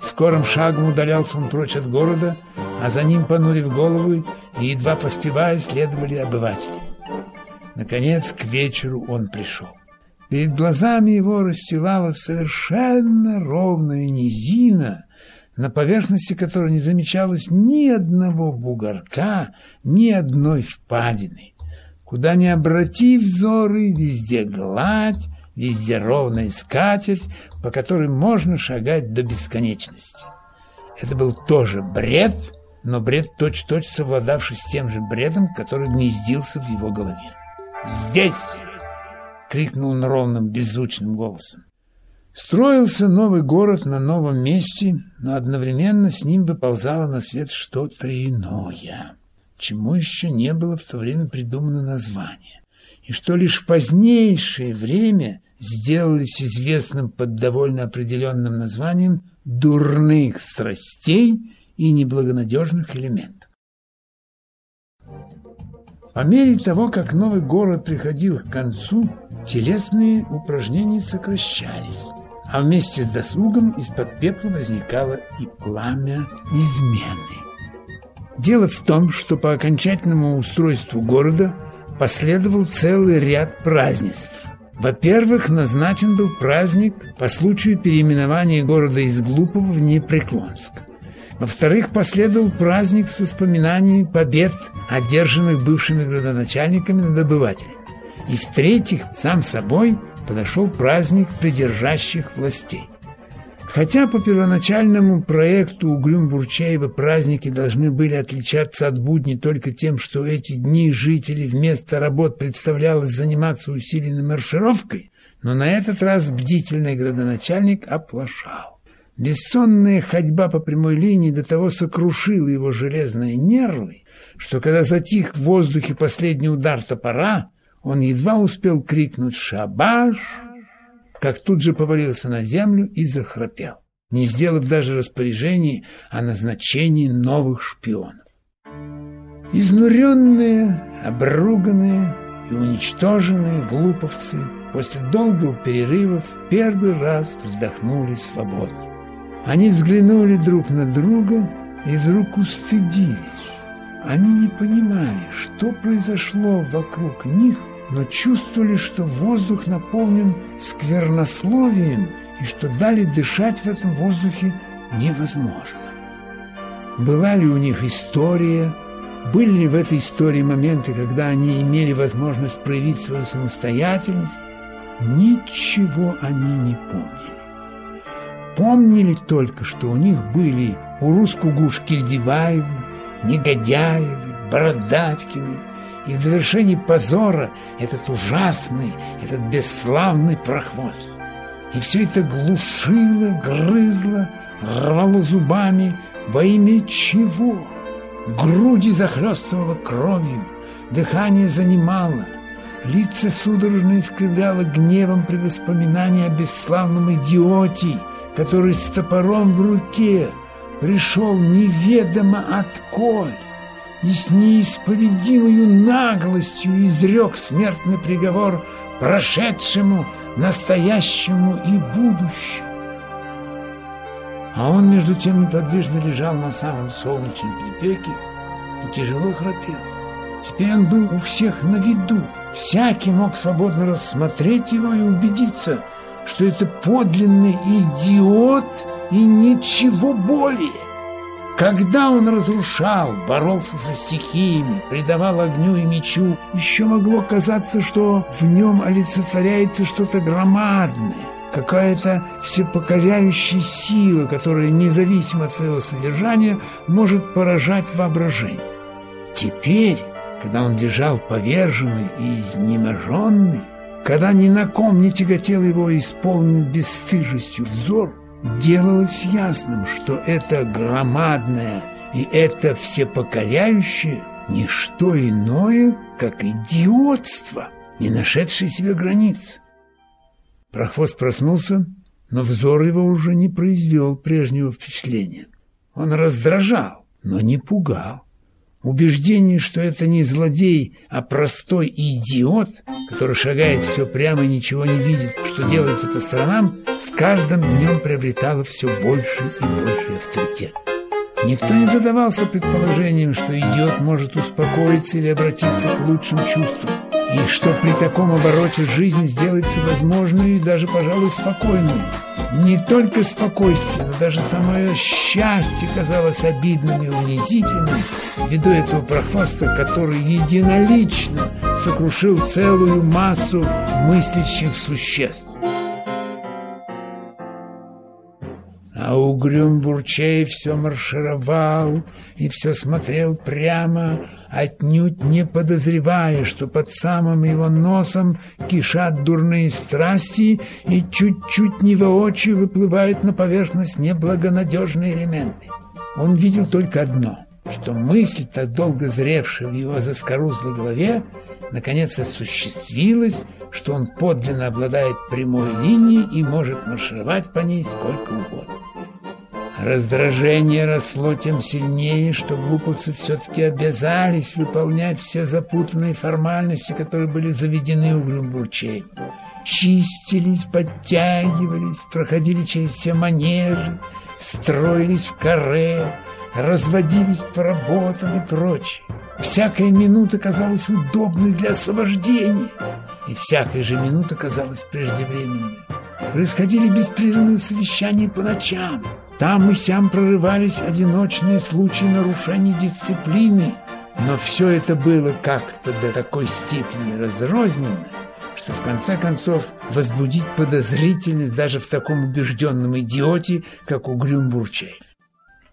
Скорым шагом удалялся он прочь от города, а за ним, понурив головы и едва поспевая, следовали обыватели. Наконец, к вечеру он пришел. Перед глазами его расстилалась совершенно ровная низина, на поверхности которой не замечалось ни одного бугорка, ни одной впадины. Куда ни обрати взоры, везде гладь, везде ровная скатерть, по которой можно шагать до бесконечности. Это был тоже бред, но бред точь-точь совладавший с тем же бредом, который гнездился в его голове. «Здесь!» — крикнул он ровным, беззвучным голосом. Строился новый город на новом месте, но одновременно с ним выползало на свет что-то иное, чему еще не было в то время придумано название, и что лишь в позднейшее время сделались известным под довольно определенным названием «дурных страстей» и неблагонадежных элементов. По мере того, как новый город приходил к концу, телесные упражнения сокращались, а вместе с досугом из-под пепла возникало и пламя измены. Дело в том, что по окончательному устройству города последовал целый ряд празднеств. Во-первых, назначен был праздник по случаю переименования города из Глупого в Непреклонск. Во-вторых, последовал праздник с воспоминаниями побед, одержанных бывшими градоначальниками над обывателями. И в-третьих, сам собой подошел праздник придержащих властей. Хотя по первоначальному проекту Угрюм-Бурчаева праздники должны были отличаться от будней только тем, что эти дни жители вместо работ представлялось заниматься усиленной маршировкой, но на этот раз бдительный градоначальник оплошал. Бессонная ходьба по прямой линии до того сокрушила его железные нервы, что когда затих в воздухе последний удар топора, он едва успел крикнуть «Шабаш!», как тут же повалился на землю и захрапел, не сделав даже распоряжений о назначении новых шпионов. Изнуренные, обруганные и уничтоженные глуповцы после долгого перерыва в первый раз вздохнули свободно. Они взглянули друг на друга и вдруг устыдились. Они не понимали, что произошло вокруг них, но чувствовали, что воздух наполнен сквернословием и что дали дышать в этом воздухе невозможно. Была ли у них история, были ли в этой истории моменты, когда они имели возможность проявить свою самостоятельность, ничего они не помнили. Помнили только, что у них были Урус-Кугуш Кильдибаевы, Негодяевы, Бородавкины, и в довершении позора этот ужасный, этот бесславный прохвост. И все это глушило, грызло, рвало зубами во имя чего? Груди захлестывало кровью, дыхание занимало, лица судорожно искривляло гневом при воспоминании о бесславном идиоте, который с топором в руке пришел неведомо отколь и с неисповедимою наглостью изрек смертный приговор прошедшему, настоящему и будущему. А он, между тем, неподвижно лежал на самом солнечном припеке и тяжело храпел. Теперь он был у всех на виду. Всякий мог свободно рассмотреть его и убедиться – что это подлинный идиот и ничего более. Когда он разрушал, боролся со стихиями, придавал огню и мечу, еще могло казаться, что в нем олицетворяется что-то громадное, какая-то всепокоряющая сила, которая, независимо от своего содержания, может поражать воображение. Теперь, когда он лежал поверженный и изнеможенный, когда ни на ком не тяготел его исполненный бесстыжестью взор, делалось ясным, что это громадное и это всепокоряющее не что иное, как идиотство, не нашедшее себе границ. Прохвост проснулся, но взор его уже не произвел прежнего впечатления. Он раздражал, но не пугал. Убеждение, что это не злодей, а простой идиот, который шагает все прямо и ничего не видит, что делается по сторонам, с каждым днем приобретало все больше и больше авторитет. Никто не задавался предположением, что идиот может успокоиться или обратиться к лучшим чувствам. И что при таком обороте жизнь сделается возможной и даже, пожалуй, спокойной. Не только спокойствие, но даже самое счастье казалось обидным и унизительным ввиду этого прохвоста, который единолично сокрушил целую массу мыслящих существ. А угрюм Бурчей все маршировал и все смотрел прямо, отнюдь не подозревая, что под самым его носом кишат дурные страсти и чуть-чуть не воочию выплывают на поверхность неблагонадежные элементы. Он видел только одно, что мысль, так долго зревшая в его заскорузлой голове, наконец осуществилась, что он подлинно обладает прямой линией и может маршировать по ней сколько угодно. Раздражение росло тем сильнее, что глуповцы все-таки обязались выполнять все запутанные формальности, которые были заведены углем бурчей. Чистились, подтягивались, проходили через все манежи, строились в каре, разводились по работам и прочее. Всякая минута казалась удобной для освобождения, и всякая же минута казалась преждевременной. Происходили беспрерывные совещания по ночам – там и сям прорывались одиночные случаи нарушений дисциплины, но все это было как-то до такой степени разрозненно, что в конце концов возбудить подозрительность даже в таком убежденном идиоте, как Угрюм Бурчаев.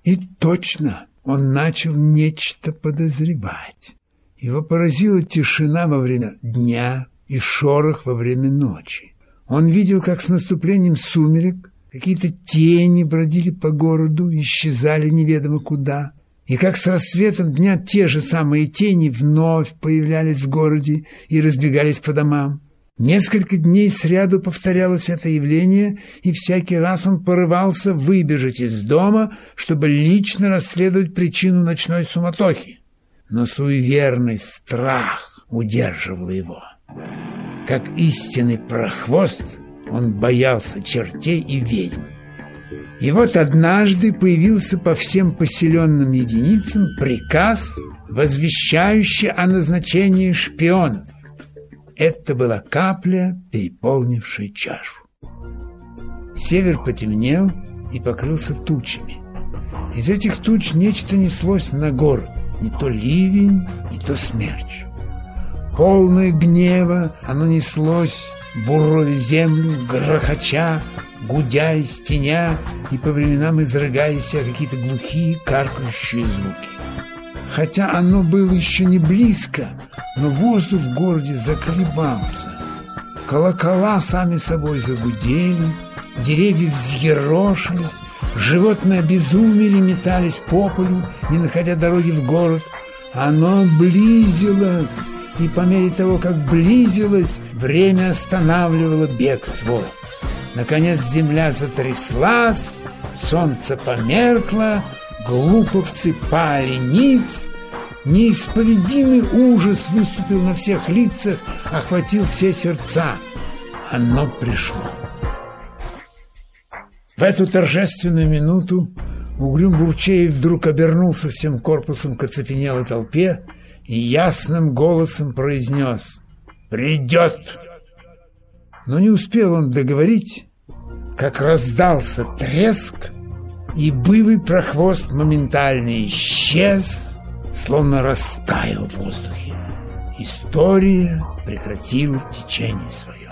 И точно он начал нечто подозревать. Его поразила тишина во время дня и шорох во время ночи. Он видел, как с наступлением сумерек Какие-то тени бродили по городу, исчезали неведомо куда. И как с рассветом дня те же самые тени вновь появлялись в городе и разбегались по домам. Несколько дней сряду повторялось это явление, и всякий раз он порывался выбежать из дома, чтобы лично расследовать причину ночной суматохи. Но суеверный страх удерживал его. Как истинный прохвост — он боялся чертей и ведьм. И вот однажды появился по всем поселенным единицам приказ, возвещающий о назначении шпионов. Это была капля, переполнившая чашу. Север потемнел и покрылся тучами. Из этих туч нечто неслось на город, не то ливень, не то смерч. Полное гнева оно неслось буровя землю, грохоча, гудя и стеня, и по временам изрыгая из себя какие-то глухие каркающие звуки. Хотя оно было еще не близко, но воздух в городе заколебался. Колокола сами собой загудели, деревья взъерошились, животные обезумели, метались по полю, не находя дороги в город. Оно близилось, и по мере того, как близилось, время останавливало бег свой. Наконец земля затряслась, солнце померкло, глуповцы пали ниц, неисповедимый ужас выступил на всех лицах, охватил все сердца. Оно пришло. В эту торжественную минуту Угрюм Бурчеев вдруг обернулся всем корпусом к оцепенелой толпе и ясным голосом произнес «Придет!». Но не успел он договорить, как раздался треск, и бывый прохвост моментально исчез, словно растаял в воздухе. История прекратила течение свое.